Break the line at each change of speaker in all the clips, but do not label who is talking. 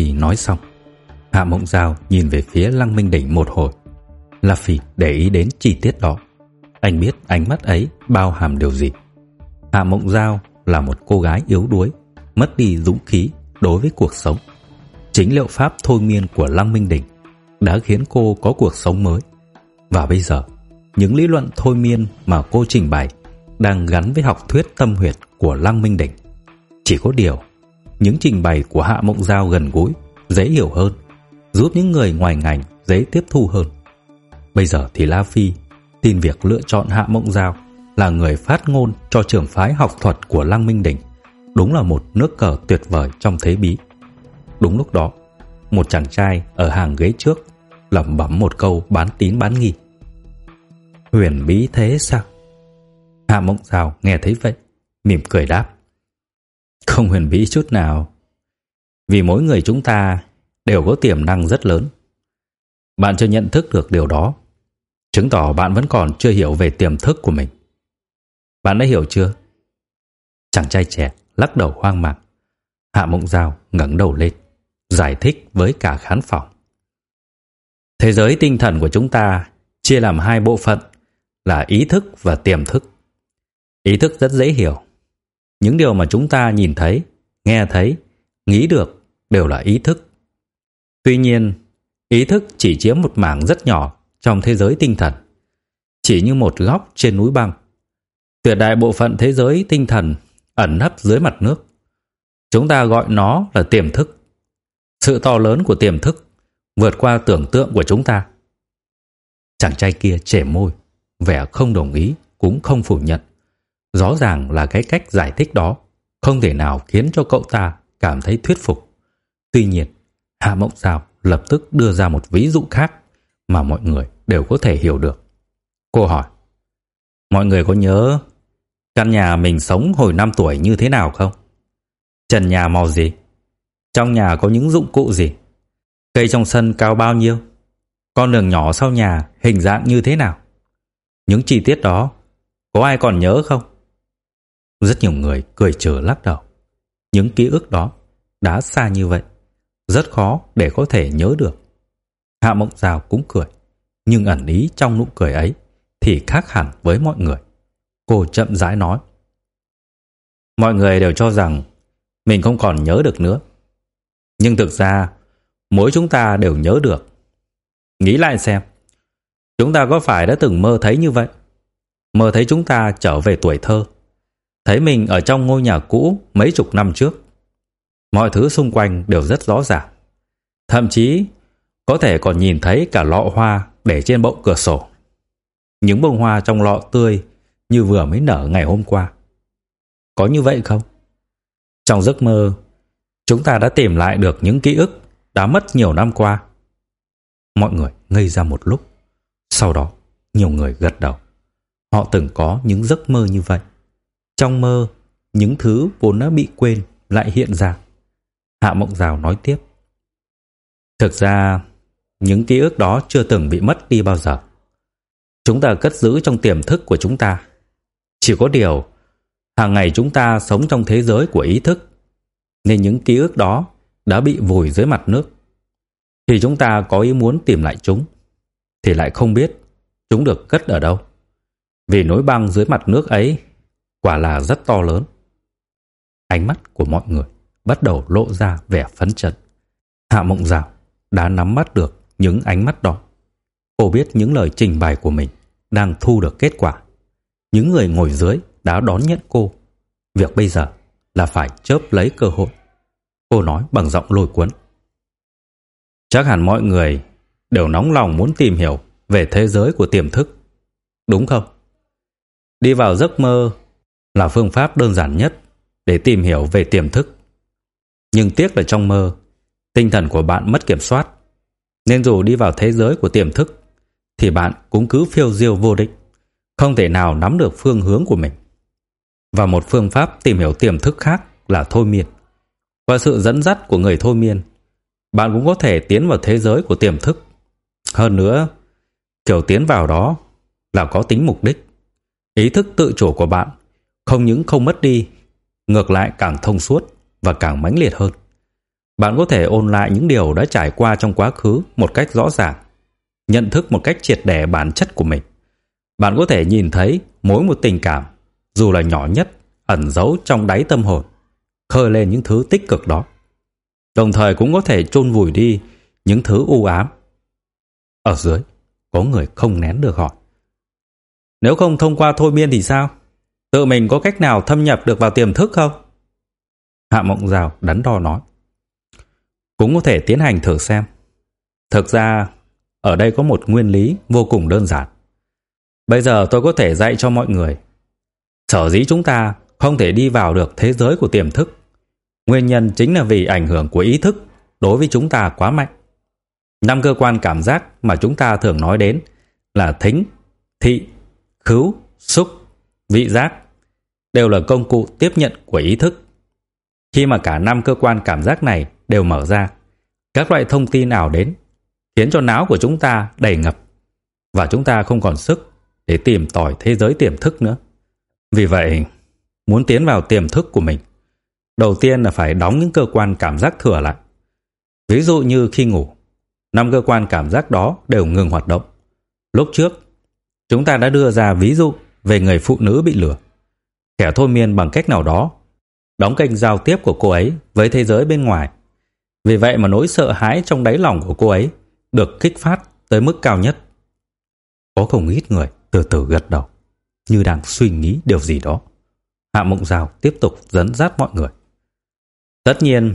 Phi nói xong, Hạ Mộng Giao nhìn về phía Lăng Minh Đỉnh một hồi. La Phi để ý đến chi tiết đó. Anh biết ánh mắt ấy bao hàm điều gì. Hạ Mộng Giao là một cô gái yếu đuối, mất đi dũng khí đối với cuộc sống. Chính liệu pháp thôi miên của Lăng Minh Đỉnh đã khiến cô có cuộc sống mới. Và bây giờ, những lý luận thôi miên mà cô trình bày đang gắn với học thuyết tâm huyệt của Lăng Minh Đỉnh. Chỉ có điều, những trình bày của Hạ Mộng Giao gần gũi, dễ hiểu hơn, giúp những người ngoài ngành dễ tiếp thu hơn. Bây giờ thì La Phi tin việc lựa chọn Hạ Mộng Giao là người phát ngôn cho trưởng phái học thuật của Lăng Minh Đỉnh đúng là một nước cờ tuyệt vời trong thế bí. Đúng lúc đó, một chàng trai ở hàng ghế trước lẩm bẩm một câu bán tín bán nghi. Huyền bí thế sao? Hạ Mộng Giao nghe thấy vậy, mỉm cười đáp. Không huyền bí chút nào. Vì mỗi người chúng ta đều có tiềm năng rất lớn. Bạn chưa nhận thức được điều đó, chứng tỏ bạn vẫn còn chưa hiểu về tiềm thức của mình. Bạn đã hiểu chưa? Chàng trai trẻ lắc đầu hoang mang. Hạ Mộng Giao ngẩng đầu lên, giải thích với cả khán phòng. Thế giới tinh thần của chúng ta chia làm hai bộ phận là ý thức và tiềm thức. Ý thức rất dễ hiểu. Những điều mà chúng ta nhìn thấy, nghe thấy, nghĩ được đều là ý thức. Tuy nhiên, ý thức chỉ chiếm một mảng rất nhỏ trong thế giới tinh thần, chỉ như một góc trên núi băng. Tuyệt đại bộ phận thế giới tinh thần ẩn nấp dưới mặt nước. Chúng ta gọi nó là tiềm thức. Sự to lớn của tiềm thức vượt qua tưởng tượng của chúng ta. Chàng trai kia trẻ môi, vẻ không đồng ý cũng không phủ nhận. Rõ ràng là cái cách giải thích đó không thể nào khiến cho cậu ta cảm thấy thuyết phục. Tuy nhiên, Hạ Mộng Giao lập tức đưa ra một ví dụ khác mà mọi người đều có thể hiểu được. Cô hỏi, mọi người có nhớ căn nhà mình sống hồi 5 tuổi như thế nào không? Trần nhà màu gì? Trong nhà có những dụng cụ gì? Cây trong sân cao bao nhiêu? Con đường nhỏ sau nhà hình dạng như thế nào? Những chi tiết đó có ai còn nhớ không? Rất nhiều người cười trừ lắc đầu. Những ký ức đó đã xa như vậy, rất khó để có thể nhớ được. Hạ Mộng Giao cũng cười, nhưng ẩn ý trong nụ cười ấy thì khác hẳn với mọi người. Cô chậm rãi nói. Mọi người đều cho rằng mình không còn nhớ được nữa. Nhưng thực ra, mỗi chúng ta đều nhớ được. Nghĩ lại xem, chúng ta có phải đã từng mơ thấy như vậy? Mơ thấy chúng ta trở về tuổi thơ, thấy mình ở trong ngôi nhà cũ mấy chục năm trước. Mọi thứ xung quanh đều rất rõ ràng. Thậm chí có thể còn nhìn thấy cả lọ hoa để trên bậu cửa sổ. Những bông hoa trong lọ tươi như vừa mới nở ngày hôm qua. Có như vậy không? Trong giấc mơ, chúng ta đã tìm lại được những ký ức đã mất nhiều năm qua. Mọi người ngây ra một lúc. Sau đó, nhiều người gật đầu. Họ từng có những giấc mơ như vậy. Trong mơ, những thứ vốn đã bị quên lại hiện ra. Hạ Mộng rào nói tiếp. Thực ra, những ký ức đó chưa từng bị mất đi bao giờ. Chúng ta cất giữ trong tiềm thức của chúng ta. Chỉ có điều, hàng ngày chúng ta sống trong thế giới của ý thức, nên những ký ức đó đã bị vùi dưới mặt nước. Thì chúng ta có ý muốn tìm lại chúng, thì lại không biết chúng được cất ở đâu. Vì nỗi băng dưới mặt nước ấy quả là rất to lớn. Ánh mắt của mọi người bắt đầu lộ ra vẻ phấn chấn. Hạ Mộng Dạo đã nắm bắt được những ánh mắt đó. Cô biết những lời trình bày của mình đang thu được kết quả. Những người ngồi dưới đã đón nhận cô. Việc bây giờ là phải chớp lấy cơ hội. Cô nói bằng giọng lôi cuốn. Chắc hẳn mọi người đều nóng lòng muốn tìm hiểu về thế giới của tiềm thức. Đúng không? Đi vào giấc mơ là phương pháp đơn giản nhất để tìm hiểu về tiềm thức. Nhưng tiếc là trong mơ, tinh thần của bạn mất kiểm soát. Nên dù đi vào thế giới của tiềm thức, thì bạn cũng cứ phiêu diêu vô định, không thể nào nắm được phương hướng của mình. Và một phương pháp tìm hiểu tiềm thức khác là thôi miên. Qua sự dẫn dắt của người thôi miên, bạn cũng có thể tiến vào thế giới của tiềm thức. Hơn nữa, kiểu tiến vào đó là có tính mục đích. Ý thức tự chủ của bạn không những không mất đi, ngược lại càng thông suốt và càng mãnh liệt hơn. Bạn có thể ôn lại những điều đã trải qua trong quá khứ một cách rõ ràng, nhận thức một cách triệt để bản chất của mình. Bạn có thể nhìn thấy mỗi một tình cảm, dù là nhỏ nhất, ẩn giấu trong đáy tâm hồn, khơi lên những thứ tích cực đó. Đồng thời cũng có thể chôn vùi đi những thứ u ám. Ở dưới, có người không nén được hỏi. Nếu không thông qua thôi miên thì sao? Tự mình có cách nào thâm nhập được vào tiềm thức không? Hạ Mộng Giao đắn đo nói. Cũng có thể tiến hành thử xem. Thực ra, ở đây có một nguyên lý vô cùng đơn giản. Bây giờ tôi có thể dạy cho mọi người. Sở dĩ chúng ta không thể đi vào được thế giới của tiềm thức. Nguyên nhân chính là vì ảnh hưởng của ý thức đối với chúng ta quá mạnh. Năm cơ quan cảm giác mà chúng ta thường nói đến là thính, thị, khứu, xúc, vị giác đều là công cụ tiếp nhận của ý thức. Khi mà cả năm cơ quan cảm giác này đều mở ra, các loại thông tin ảo đến khiến cho não của chúng ta đầy ngập và chúng ta không còn sức để tìm tòi thế giới tiềm thức nữa. Vì vậy, muốn tiến vào tiềm thức của mình, đầu tiên là phải đóng những cơ quan cảm giác thừa lại. Ví dụ như khi ngủ, năm cơ quan cảm giác đó đều ngừng hoạt động. Lúc trước, chúng ta đã đưa ra ví dụ về người phụ nữ bị lừa. Kẻ thôi miên bằng cách nào đó đóng kênh giao tiếp của cô ấy với thế giới bên ngoài. Vì vậy mà nỗi sợ hãi trong đáy lòng của cô ấy được kích phát tới mức cao nhất. Có không ít người từ từ gật đầu, như đang suy nghĩ điều gì đó. Hạ Mộng Giao tiếp tục dẫn dắt mọi người. Tất nhiên,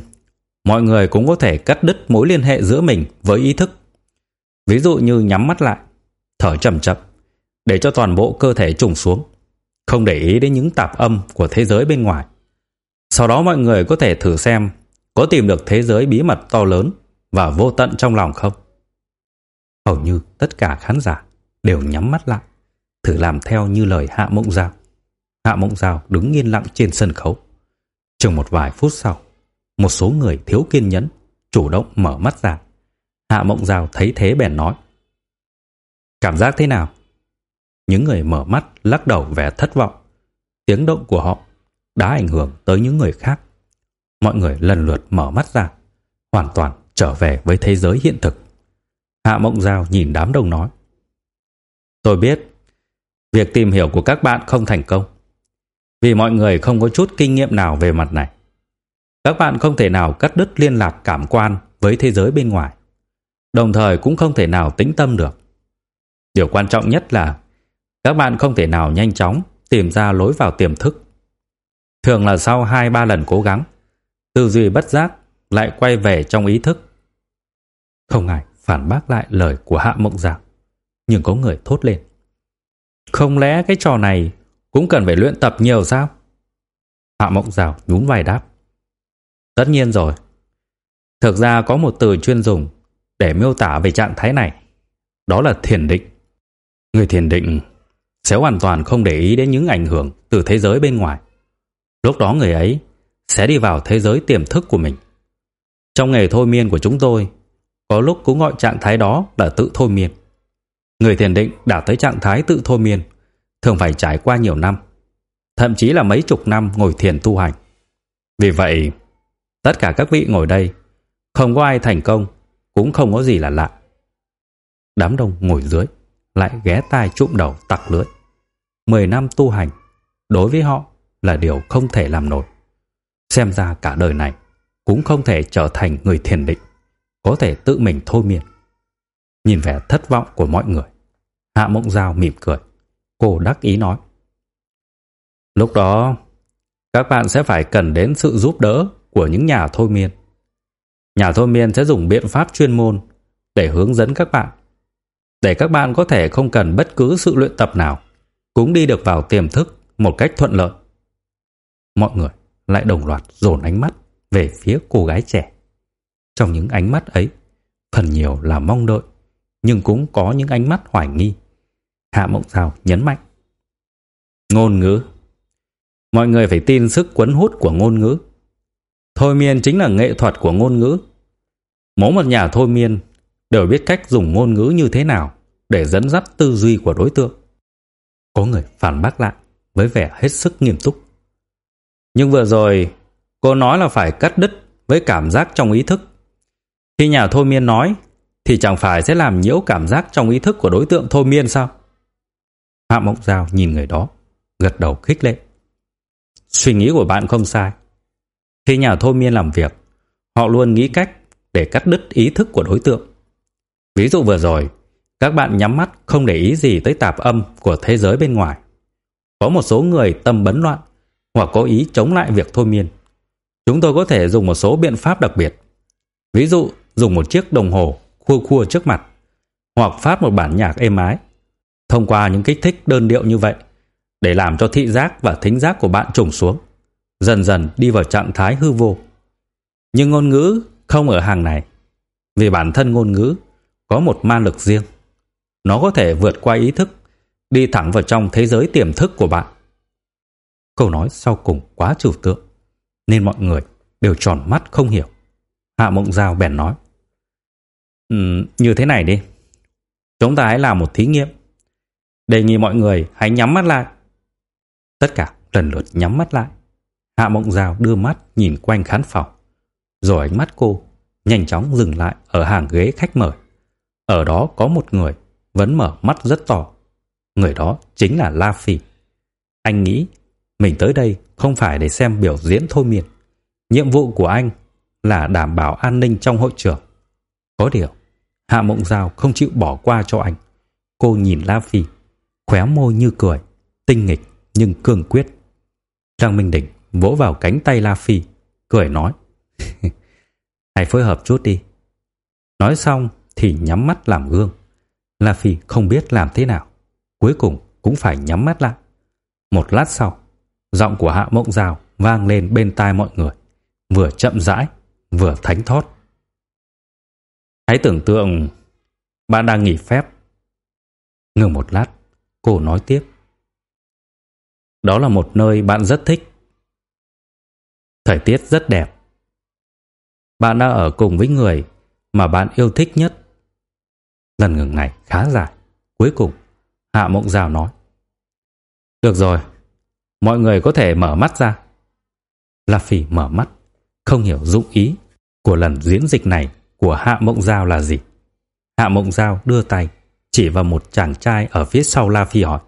mọi người cũng có thể cắt đứt mối liên hệ giữa mình với ý thức. Ví dụ như nhắm mắt lại, thở chậm chậm, để cho toàn bộ cơ thể trùng xuống, không để ý đến những tạp âm của thế giới bên ngoài. Sau đó mọi người có thể thử xem có tìm được thế giới bí mật to lớn và vô tận trong lòng không. Hầu như tất cả khán giả đều nhắm mắt lại, thử làm theo như lời Hạ Mộng Giao. Hạ Mộng Giao đứng yên lặng trên sân khấu. Chừng một vài phút sau, một số người thiếu kiên nhẫn chủ động mở mắt ra. Hạ Mộng Giao thấy thế bèn nói: "Cảm giác thế nào?" Những người mở mắt lắc đầu vẻ thất vọng. Tiếng động của họ đã ảnh hưởng tới những người khác. Mọi người lần lượt mở mắt ra, hoàn toàn trở về với thế giới hiện thực. Hạ Mộng Giao nhìn đám đông nói: "Tôi biết, việc tìm hiểu của các bạn không thành công, vì mọi người không có chút kinh nghiệm nào về mặt này. Các bạn không thể nào cắt đứt liên lạc cảm quan với thế giới bên ngoài, đồng thời cũng không thể nào tĩnh tâm được. Điều quan trọng nhất là các bạn không thể nào nhanh chóng tìm ra lối vào tiềm thức. Thường là sau 2-3 lần cố gắng, tư duy bất giác lại quay về trong ý thức. Không ai phản bác lại lời của Hạ Mộng Giảng, nhưng có người thốt lên. Không lẽ cái trò này cũng cần phải luyện tập nhiều sao? Hạ Mộng Giảo nhún vai đáp. Tất nhiên rồi. Thực ra có một từ chuyên dùng để miêu tả về trạng thái này. Đó là thiền định. Người thiền định sẽ hoàn toàn không để ý đến những ảnh hưởng từ thế giới bên ngoài. Lúc đó người ấy sẽ đi vào thế giới tiềm thức của mình. Trong nghề thôi miên của chúng tôi, có lúc cũng gọi trạng thái đó là tự thôi miên. Người thiền định đạt tới trạng thái tự thôi miên thường phải trải qua nhiều năm, thậm chí là mấy chục năm ngồi thiền tu hành. Vì vậy, tất cả các vị ngồi đây, không có ai thành công, cũng không có gì là lạ. Đám đông ngồi dưới, lại ghé tai trụm đầu tặc lưỡi. Mười năm tu hành, đối với họ là điều không thể làm nổi. Xem ra cả đời này cũng không thể trở thành người thiền định, có thể tự mình thôi miên. Nhìn vẻ thất vọng của mọi người, Hạ Mộng Giao mỉm cười. Cô đắc ý nói. Lúc đó, các bạn sẽ phải cần đến sự giúp đỡ của những nhà thôi miên. Nhà thôi miên sẽ dùng biện pháp chuyên môn để hướng dẫn các bạn. Để các bạn có thể không cần bất cứ sự luyện tập nào, cũng đi được vào tiềm thức một cách thuận lợi. Mọi người lại đồng loạt dồn ánh mắt về phía cô gái trẻ. Trong những ánh mắt ấy, phần nhiều là mong đợi, nhưng cũng có những ánh mắt hoài nghi. Hạ Mộng Giao nhấn mạnh. Ngôn ngữ Mọi người phải tin sức cuốn hút của ngôn ngữ. Thôi miên chính là nghệ thuật của ngôn ngữ. Mỗi một nhà thôi miên đều biết cách dùng ngôn ngữ như thế nào để dẫn dắt tư duy của đối tượng. Có người phản bác lại với vẻ hết sức nghiêm túc. Nhưng vừa rồi cô nói là phải cắt đứt với cảm giác trong ý thức. Khi nhà thôi miên nói, thì chẳng phải sẽ làm nhiễu cảm giác trong ý thức của đối tượng thôi miên sao? Hạ Mộng Giao nhìn người đó, gật đầu khích lệ. Suy nghĩ của bạn không sai. Khi nhà thôi miên làm việc, họ luôn nghĩ cách để cắt đứt ý thức của đối tượng. Ví dụ vừa rồi, các bạn nhắm mắt không để ý gì tới tạp âm của thế giới bên ngoài. Có một số người tâm bấn loạn hoặc cố ý chống lại việc thôi miên. Chúng tôi có thể dùng một số biện pháp đặc biệt. Ví dụ, dùng một chiếc đồng hồ khua khua trước mặt hoặc phát một bản nhạc êm ái. Thông qua những kích thích đơn điệu như vậy để làm cho thị giác và thính giác của bạn trùng xuống, dần dần đi vào trạng thái hư vô. Nhưng ngôn ngữ không ở hàng này, vì bản thân ngôn ngữ có một ma lực riêng. Nó có thể vượt qua ý thức, đi thẳng vào trong thế giới tiềm thức của bạn. Câu nói sau cùng quá trừu tượng, nên mọi người đều tròn mắt không hiểu. Hạ Mộng Giao bèn nói: um, "Như thế này đi, chúng ta hãy làm một thí nghiệm. Đề nghị mọi người hãy nhắm mắt lại." Tất cả lần lượt nhắm mắt lại. Hạ Mộng Giao đưa mắt nhìn quanh khán phòng, rồi ánh mắt cô nhanh chóng dừng lại ở hàng ghế khách mời. Ở đó có một người vẫn mở mắt rất to. Người đó chính là La Phi. Anh nghĩ mình tới đây không phải để xem biểu diễn thôi miên. Nhiệm vụ của anh là đảm bảo an ninh trong hội trường. Có điều, Hạ Mộng Giao không chịu bỏ qua cho anh. Cô nhìn La Phi, khóe môi như cười, tinh nghịch nhưng cương quyết. Trang Minh Đỉnh vỗ vào cánh tay La Phi, cười nói: "Hãy phối hợp chút đi." Nói xong thì nhắm mắt làm gương. La Phi không biết làm thế nào, cuối cùng cũng phải nhắm mắt lại. Một lát sau, giọng của Hạ Mộng Giao vang lên bên tai mọi người, vừa chậm rãi, vừa thánh thót. Hãy tưởng tượng bạn đang nghỉ phép. Ngừng một lát, cô nói tiếp. Đó là một nơi bạn rất thích. Thời tiết rất đẹp. Bạn đã ở cùng với người mà bạn yêu thích nhất. Lần ngừng này khá dài. Cuối cùng, Hạ Mộng Giao nói. Được rồi, mọi người có thể mở mắt ra. La Phi mở mắt, không hiểu dụng ý của lần diễn dịch này của Hạ Mộng Giao là gì. Hạ Mộng Giao đưa tay chỉ vào một chàng trai ở phía sau La Phi hỏi.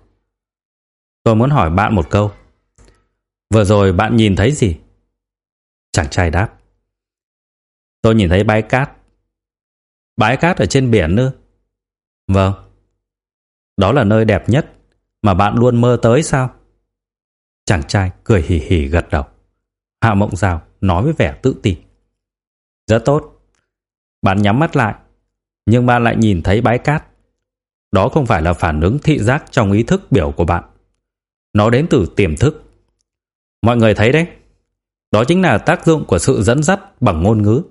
Tôi muốn hỏi bạn một câu. Vừa rồi bạn nhìn thấy gì? Chàng trai đáp. Tôi nhìn thấy bãi cát. Bãi cát ở trên biển nữa. Vâng. Đó là nơi đẹp nhất mà bạn luôn mơ tới sao? Chàng trai cười hì hì gật đầu. Hạ Mộng Giao nói với vẻ tự tin. Rất tốt. Bạn nhắm mắt lại, nhưng bạn lại nhìn thấy bãi cát. Đó không phải là phản ứng thị giác trong ý thức biểu của bạn. Nó đến từ tiềm thức. Mọi người thấy đấy, đó chính là tác dụng của sự dẫn dắt bằng ngôn ngữ.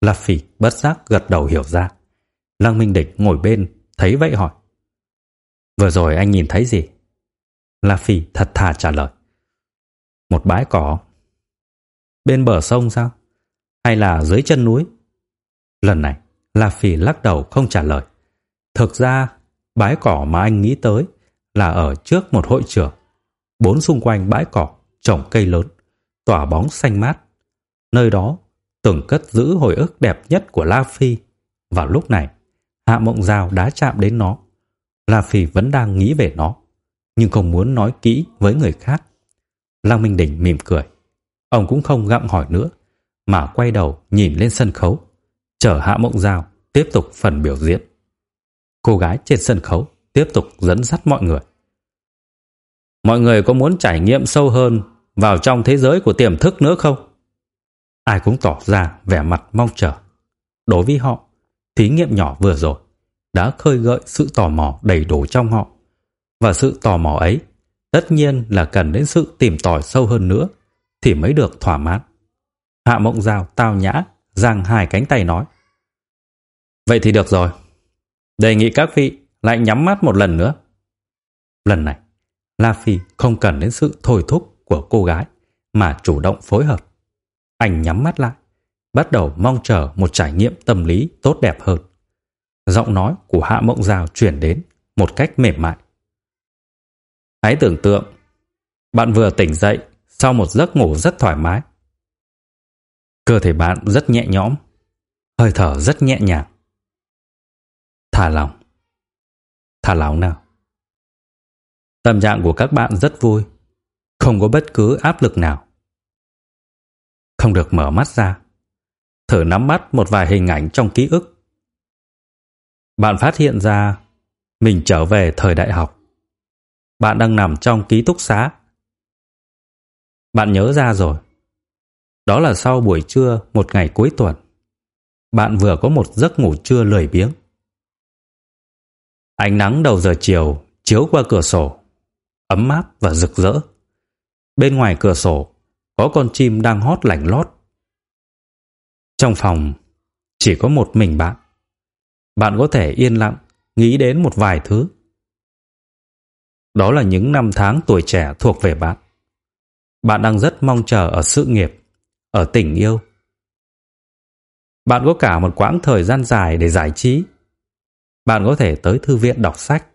La bất giác gật đầu hiểu ra. Lăng Minh Địch ngồi bên, thấy vậy hỏi. Vừa rồi anh nhìn thấy gì? La Phi thật thà trả lời. Một bãi cỏ. Bên bờ sông sao? Hay là dưới chân núi? Lần này, La Phi lắc đầu không trả lời. Thực ra, bãi cỏ mà anh nghĩ tới là ở trước một hội trường. Bốn xung quanh bãi cỏ trồng cây lớn, tỏa bóng xanh mát. Nơi đó từng cất giữ hồi ức đẹp nhất của La Phi. Vào lúc này, Hạ Mộng Giao đã chạm đến nó. La Phỉ vẫn đang nghĩ về nó, nhưng không muốn nói kỹ với người khác. Lăng Minh Đỉnh mỉm cười. Ông cũng không gặng hỏi nữa, mà quay đầu nhìn lên sân khấu, chờ Hạ Mộng Giao tiếp tục phần biểu diễn. Cô gái trên sân khấu tiếp tục dẫn dắt mọi người. Mọi người có muốn trải nghiệm sâu hơn vào trong thế giới của tiềm thức nữa không? Ai cũng tỏ ra vẻ mặt mong chờ. Đối với họ, thí nghiệm nhỏ vừa rồi đã khơi gợi sự tò mò đầy đủ trong họ. Và sự tò mò ấy tất nhiên là cần đến sự tìm tòi sâu hơn nữa thì mới được thỏa mãn. Hạ mộng giao tao nhã giang hai cánh tay nói. Vậy thì được rồi. Đề nghị các vị lại nhắm mắt một lần nữa. Lần này, La Phi không cần đến sự thôi thúc của cô gái mà chủ động phối hợp. Anh nhắm mắt lại, bắt đầu mong chờ một trải nghiệm tâm lý tốt đẹp hơn. Giọng nói của Hạ Mộng Giao chuyển đến một cách mềm mại. Hãy tưởng tượng, bạn vừa tỉnh dậy sau một giấc ngủ rất thoải mái. Cơ thể bạn rất nhẹ nhõm, hơi thở rất nhẹ nhàng. Thả lỏng, Thả lỏng nào. Tâm trạng của các bạn rất vui, không có bất cứ áp lực nào. Không được mở mắt ra. Thử nắm bắt một vài hình ảnh trong ký ức. Bạn phát hiện ra mình trở về thời đại học. Bạn đang nằm trong ký túc xá. Bạn nhớ ra rồi. Đó là sau buổi trưa một ngày cuối tuần. Bạn vừa có một giấc ngủ trưa lười biếng. Ánh nắng đầu giờ chiều chiếu qua cửa sổ, ấm áp và rực rỡ. Bên ngoài cửa sổ có con chim đang hót lảnh lót. Trong phòng chỉ có một mình bạn. Bạn có thể yên lặng nghĩ đến một vài thứ. Đó là những năm tháng tuổi trẻ thuộc về bạn. Bạn đang rất mong chờ ở sự nghiệp, ở tình yêu. Bạn có cả một quãng thời gian dài để giải trí. Bạn có thể tới thư viện đọc sách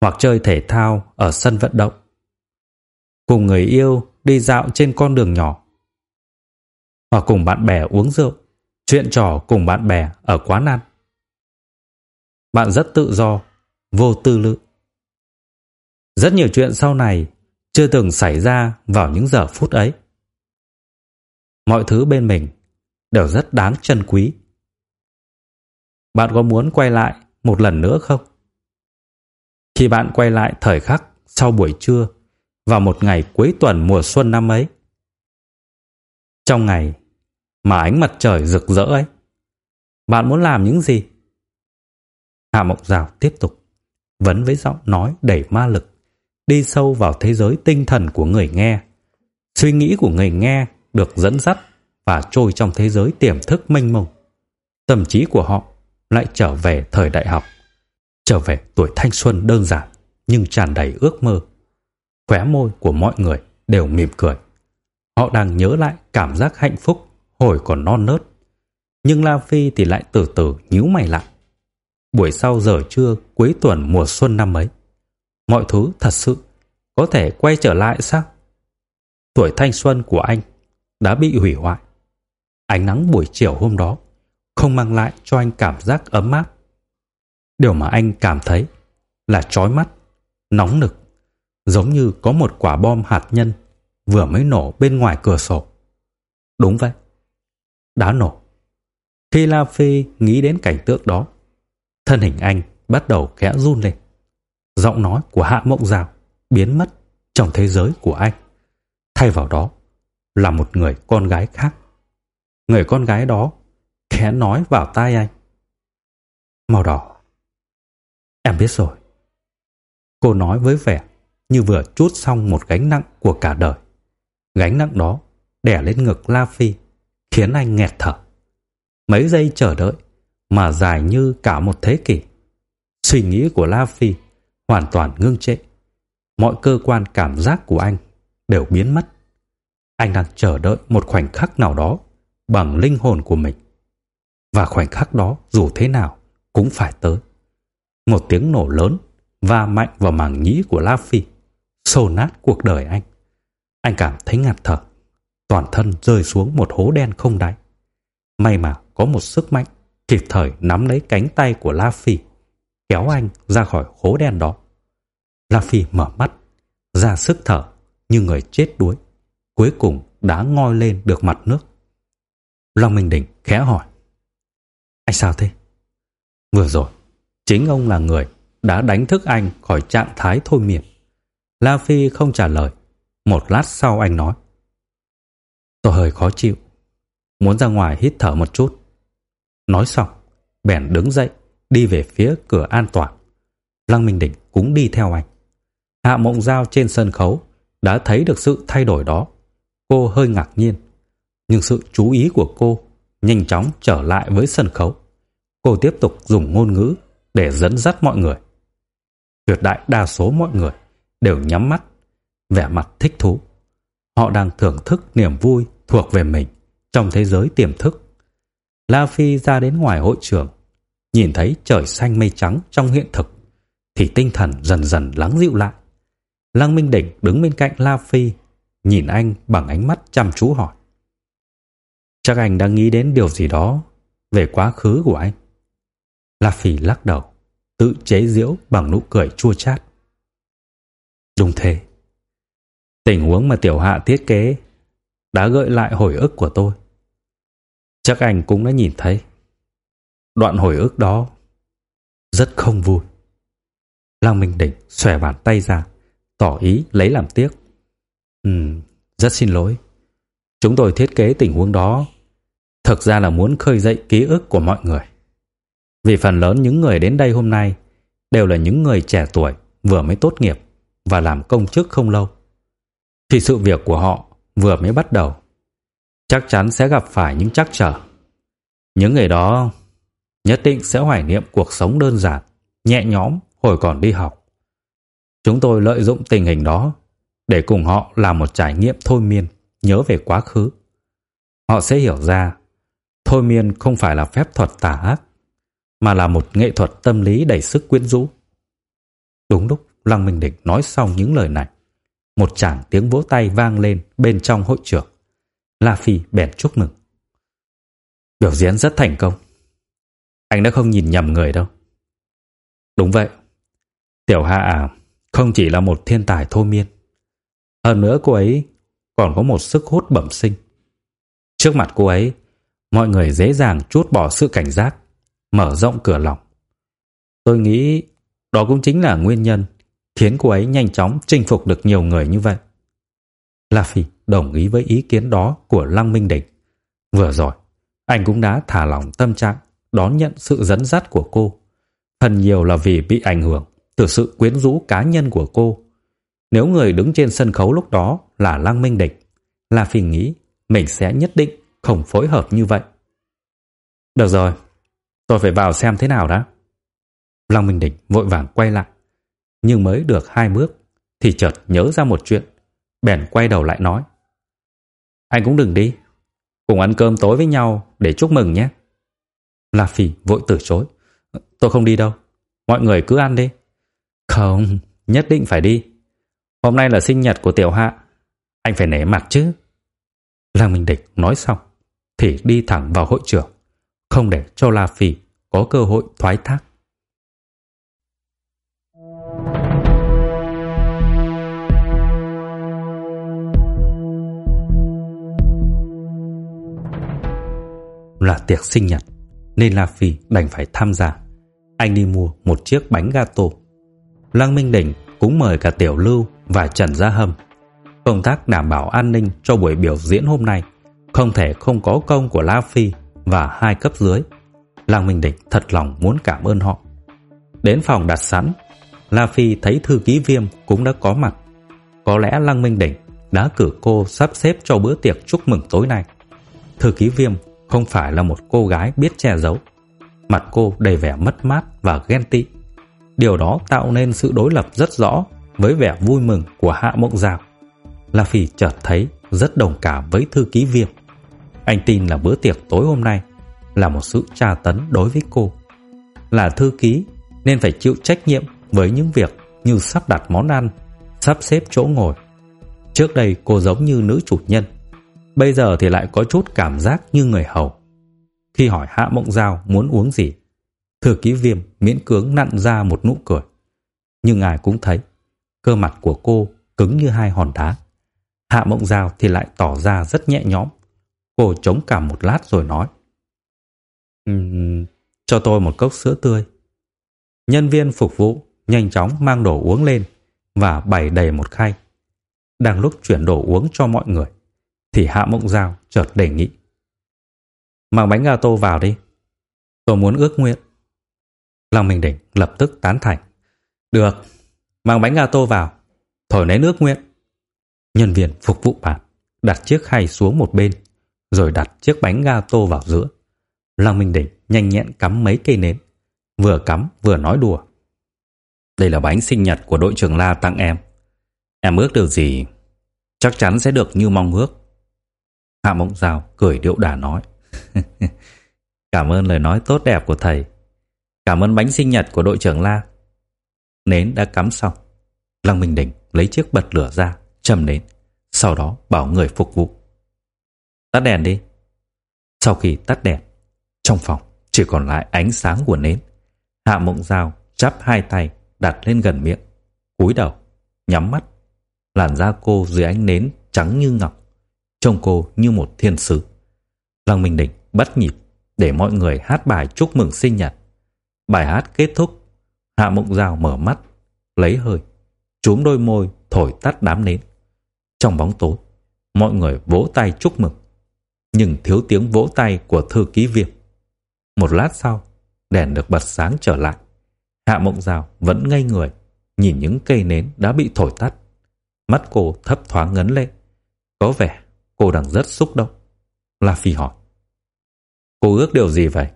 hoặc chơi thể thao ở sân vận động. Cùng người yêu đi dạo trên con đường nhỏ. Hoặc cùng bạn bè uống rượu, chuyện trò cùng bạn bè ở quán ăn. Bạn rất tự do, vô tư lự. Rất nhiều chuyện sau này chưa từng xảy ra vào những giờ phút ấy. Mọi thứ bên mình đều rất đáng trân quý. Bạn có muốn quay lại một lần nữa không? Khi bạn quay lại thời khắc sau buổi trưa vào một ngày cuối tuần mùa xuân năm ấy. Trong ngày mà ánh mặt trời rực rỡ ấy, bạn muốn làm những gì? Hạ Mộng Giảo tiếp tục, vẫn với giọng nói đầy ma lực, đi sâu vào thế giới tinh thần của người nghe. Suy nghĩ của người nghe được dẫn dắt và trôi trong thế giới tiềm thức mênh mông. Tâm trí của họ lại trở về thời đại học, trở về tuổi thanh xuân đơn giản nhưng tràn đầy ước mơ. Khóe môi của mọi người đều mỉm cười. Họ đang nhớ lại cảm giác hạnh phúc hồi còn non nớt. Nhưng La Phi thì lại từ từ nhíu mày lại. Buổi sau giờ trưa cuối tuần mùa xuân năm ấy, mọi thứ thật sự có thể quay trở lại sao? Tuổi thanh xuân của anh đã bị hủy hoại. Ánh nắng buổi chiều hôm đó không mang lại cho anh cảm giác ấm áp. Điều mà anh cảm thấy là chói mắt, nóng nực, giống như có một quả bom hạt nhân vừa mới nổ bên ngoài cửa sổ. Đúng vậy, đã nổ. Khi La Phi nghĩ đến cảnh tượng đó, thân hình anh bắt đầu khẽ run lên. Giọng nói của Hạ Mộng Giao biến mất trong thế giới của anh. Thay vào đó là một người con gái khác. Người con gái đó khẽ nói vào tai anh. Màu đỏ. Em biết rồi. Cô nói với vẻ như vừa chút xong một gánh nặng của cả đời. Gánh nặng đó đè lên ngực La Phi, khiến anh nghẹt thở. Mấy giây chờ đợi mà dài như cả một thế kỷ. Suy nghĩ của La Phi hoàn toàn ngưng trệ. Mọi cơ quan cảm giác của anh đều biến mất. Anh đang chờ đợi một khoảnh khắc nào đó bằng linh hồn của mình. Và khoảnh khắc đó dù thế nào cũng phải tới. Một tiếng nổ lớn va mạnh vào màng nhĩ của La Phi, xô nát cuộc đời anh. Anh cảm thấy ngạt thở, toàn thân rơi xuống một hố đen không đáy. May mà có một sức mạnh kịp thời nắm lấy cánh tay của La Phi, kéo anh ra khỏi hố đen đó. La Phi mở mắt, ra sức thở như người chết đuối, cuối cùng đã ngoi lên được mặt nước. Long Minh Đỉnh khẽ hỏi. Anh sao thế? Vừa rồi, chính ông là người đã đánh thức anh khỏi trạng thái thôi miên. La Phi không trả lời. Một lát sau anh nói. Tôi hơi khó chịu. Muốn ra ngoài hít thở một chút. Nói xong, bèn đứng dậy, đi về phía cửa an toàn. Lăng Minh Đỉnh cũng đi theo anh. Hạ Mộng Giao trên sân khấu đã thấy được sự thay đổi đó. Cô hơi ngạc nhiên, nhưng sự chú ý của cô nhanh chóng trở lại với sân khấu. Cô tiếp tục dùng ngôn ngữ để dẫn dắt mọi người. Tuyệt đại đa số mọi người đều nhắm mắt, vẻ mặt thích thú. Họ đang thưởng thức niềm vui thuộc về mình trong thế giới tiềm thức. La Phi ra đến ngoài hội trường, nhìn thấy trời xanh mây trắng trong hiện thực, thì tinh thần dần dần lắng dịu lại. Lăng Minh Đỉnh đứng bên cạnh La Phi, nhìn anh bằng ánh mắt chăm chú hỏi. Chắc anh đang nghĩ đến điều gì đó về quá khứ của anh. La Phi lắc đầu, tự chế giễu bằng nụ cười chua chát. Đúng thế. Tình huống mà tiểu hạ thiết kế đã gợi lại hồi ức của tôi. Chắc anh cũng đã nhìn thấy. Đoạn hồi ức đó rất không vui. Lăng Minh Đỉnh xòe bàn tay ra, tỏ ý lấy làm tiếc. Ừm, rất xin lỗi. Chúng tôi thiết kế tình huống đó thực ra là muốn khơi dậy ký ức của mọi người. Vì phần lớn những người đến đây hôm nay đều là những người trẻ tuổi vừa mới tốt nghiệp và làm công chức không lâu. Thì sự việc của họ vừa mới bắt đầu, chắc chắn sẽ gặp phải những trắc trở. Những người đó nhất định sẽ hoài niệm cuộc sống đơn giản, nhẹ nhõm hồi còn đi học. Chúng tôi lợi dụng tình hình đó để cùng họ làm một trải nghiệm thôi miên, nhớ về quá khứ. Họ sẽ hiểu ra, thôi miên không phải là phép thuật tà ác, mà là một nghệ thuật tâm lý đầy sức quyến rũ. Đúng lúc Lăng Minh Địch nói xong những lời này, một tràng tiếng vỗ tay vang lên bên trong hội trường. La Phi bèn chúc mừng. Biểu diễn rất thành công. Anh đã không nhìn nhầm người đâu. Đúng vậy. Tiểu Hạ à, không chỉ là một thiên tài thô miên. Hơn nữa cô ấy còn có một sức hút bẩm sinh. Trước mặt cô ấy, mọi người dễ dàng chút bỏ sự cảnh giác, mở rộng cửa lòng. Tôi nghĩ đó cũng chính là nguyên nhân khiến cô ấy nhanh chóng chinh phục được nhiều người như vậy. La Phi đồng ý với ý kiến đó của Lăng Minh Địch. Vừa rồi, anh cũng đã thả lỏng tâm trạng đón nhận sự dẫn dắt của cô. Phần nhiều là vì bị ảnh hưởng từ sự quyến rũ cá nhân của cô. Nếu người đứng trên sân khấu lúc đó là Lăng Minh Địch, La Phi nghĩ mình sẽ nhất định không phối hợp như vậy. Được rồi, tôi phải vào xem thế nào đã. Lăng Minh Địch vội vàng quay lại, nhưng mới được hai bước thì chợt nhớ ra một chuyện, bèn quay đầu lại nói: "Anh cũng đừng đi, cùng ăn cơm tối với nhau để chúc mừng nhé." La Phi vội từ chối. Tôi không đi đâu. Mọi người cứ ăn đi. Không, nhất định phải đi. Hôm nay là sinh nhật của Tiểu Hạ. Anh phải nể mặt chứ. Lăng Minh Địch nói xong thì đi thẳng vào hội trường, không để cho La Phi có cơ hội thoái thác. Là tiệc sinh nhật nên La Phi đành phải tham gia. Anh đi mua một chiếc bánh gato. Lăng Minh Đỉnh cũng mời cả Tiểu Lưu và Trần Gia Hâm. Công tác đảm bảo an ninh cho buổi biểu diễn hôm nay không thể không có công của La Phi và hai cấp dưới. Lăng Minh Đỉnh thật lòng muốn cảm ơn họ. Đến phòng đặt sẵn, La Phi thấy thư ký Viêm cũng đã có mặt. Có lẽ Lăng Minh Đỉnh đã cử cô sắp xếp cho bữa tiệc chúc mừng tối nay. Thư ký Viêm không phải là một cô gái biết che giấu. Mặt cô đầy vẻ mất mát và ghen tị. Điều đó tạo nên sự đối lập rất rõ với vẻ vui mừng của Hạ Mộng Giạc. La Phi chợt thấy rất đồng cảm với thư ký Viêm. Anh tin là bữa tiệc tối hôm nay là một sự tra tấn đối với cô. Là thư ký nên phải chịu trách nhiệm với những việc như sắp đặt món ăn, sắp xếp chỗ ngồi. Trước đây cô giống như nữ chủ nhân, Bây giờ thì lại có chút cảm giác như người hầu. Khi hỏi Hạ Mộng Giao muốn uống gì, thư ký viêm miễn cưỡng nặn ra một nụ cười. Nhưng ngài cũng thấy, cơ mặt của cô cứng như hai hòn đá. Hạ Mộng Giao thì lại tỏ ra rất nhẹ nhõm. Cô chống cằm một lát rồi nói. Um, cho tôi một cốc sữa tươi. Nhân viên phục vụ nhanh chóng mang đồ uống lên và bày đầy một khay. Đang lúc chuyển đồ uống cho mọi người, thì Hạ Mộng Giao chợt đề nghị. Mang bánh gato vào đi. Tôi muốn ước nguyện. Long Minh Đỉnh lập tức tán thành. Được, mang bánh gato vào. Thổi nén nước nguyện. Nhân viên phục vụ bàn đặt chiếc khay xuống một bên, rồi đặt chiếc bánh gato vào giữa. Long Minh Đỉnh nhanh nhẹn cắm mấy cây nến, vừa cắm vừa nói đùa. Đây là bánh sinh nhật của đội trưởng La tặng em. Em ước điều gì, chắc chắn sẽ được như mong ước. Hạ Mộng Giao cười điệu đà nói. Cảm ơn lời nói tốt đẹp của thầy. Cảm ơn bánh sinh nhật của đội trưởng La. Nến đã cắm xong. Lăng Minh Đỉnh lấy chiếc bật lửa ra, châm nến. Sau đó bảo người phục vụ. Tắt đèn đi. Sau khi tắt đèn, trong phòng chỉ còn lại ánh sáng của nến. Hạ Mộng Giao chắp hai tay đặt lên gần miệng, cúi đầu, nhắm mắt. Làn da cô dưới ánh nến trắng như ngọc, trông cô như một thiên sứ. Lăng Minh định bắt nhịp để mọi người hát bài chúc mừng sinh nhật. Bài hát kết thúc, Hạ Mộng Giao mở mắt, lấy hơi, chúm đôi môi thổi tắt đám nến. Trong bóng tối, mọi người vỗ tay chúc mừng, nhưng thiếu tiếng vỗ tay của thư ký Viêm. Một lát sau, đèn được bật sáng trở lại. Hạ Mộng Giao vẫn ngây người, nhìn những cây nến đã bị thổi tắt. Mắt cô thấp thoáng ngấn lên. Có vẻ cô đang rất xúc động. La Phi hỏi. Cô ước điều gì vậy?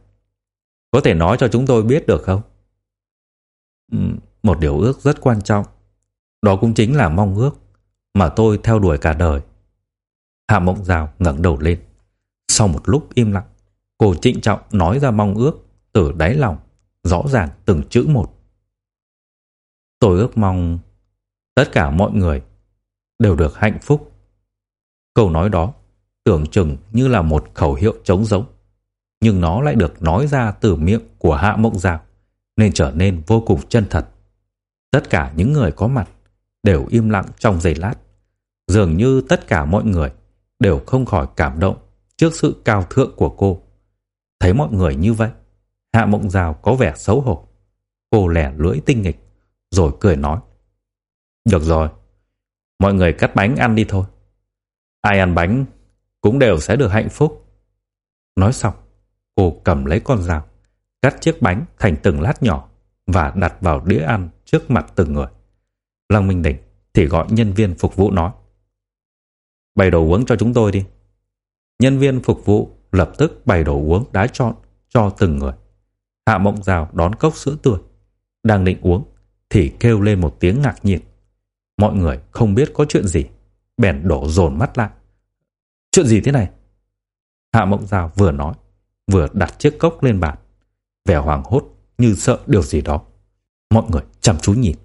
Có thể nói cho chúng tôi biết được không? Ừ, một điều ước rất quan trọng. Đó cũng chính là mong ước mà tôi theo đuổi cả đời. Hạ Mộng Giao ngẩng đầu lên. Sau một lúc im lặng, cô trịnh trọng nói ra mong ước từ đáy lòng, rõ ràng từng chữ một. Tôi ước mong tất cả mọi người đều được hạnh phúc. Câu nói đó tưởng chừng như là một khẩu hiệu trống giống, nhưng nó lại được nói ra từ miệng của Hạ Mộng Giao, nên trở nên vô cùng chân thật. Tất cả những người có mặt đều im lặng trong giây lát. Dường như tất cả mọi người đều không khỏi cảm động trước sự cao thượng của cô. Thấy mọi người như vậy, Hạ Mộng Giao có vẻ xấu hổ. Cô lẻ lưỡi tinh nghịch, rồi cười nói. Được rồi, mọi người cắt bánh ăn đi thôi. Ai ăn bánh cũng đều sẽ được hạnh phúc. Nói xong, cô cầm lấy con dao, cắt chiếc bánh thành từng lát nhỏ và đặt vào đĩa ăn trước mặt từng người. Lăng Minh Đỉnh thì gọi nhân viên phục vụ nói. Bày đồ uống cho chúng tôi đi. Nhân viên phục vụ lập tức bày đồ uống đã chọn cho từng người. Hạ Mộng Dao đón cốc sữa tươi. Đang định uống thì kêu lên một tiếng ngạc nhiên. Mọi người không biết có chuyện gì, bèn đổ dồn mắt lại. Chuyện gì thế này? Hạ Mộng Giao vừa nói, vừa đặt chiếc cốc lên bàn. Vẻ hoàng hốt như sợ điều gì đó. Mọi người chăm chú nhìn,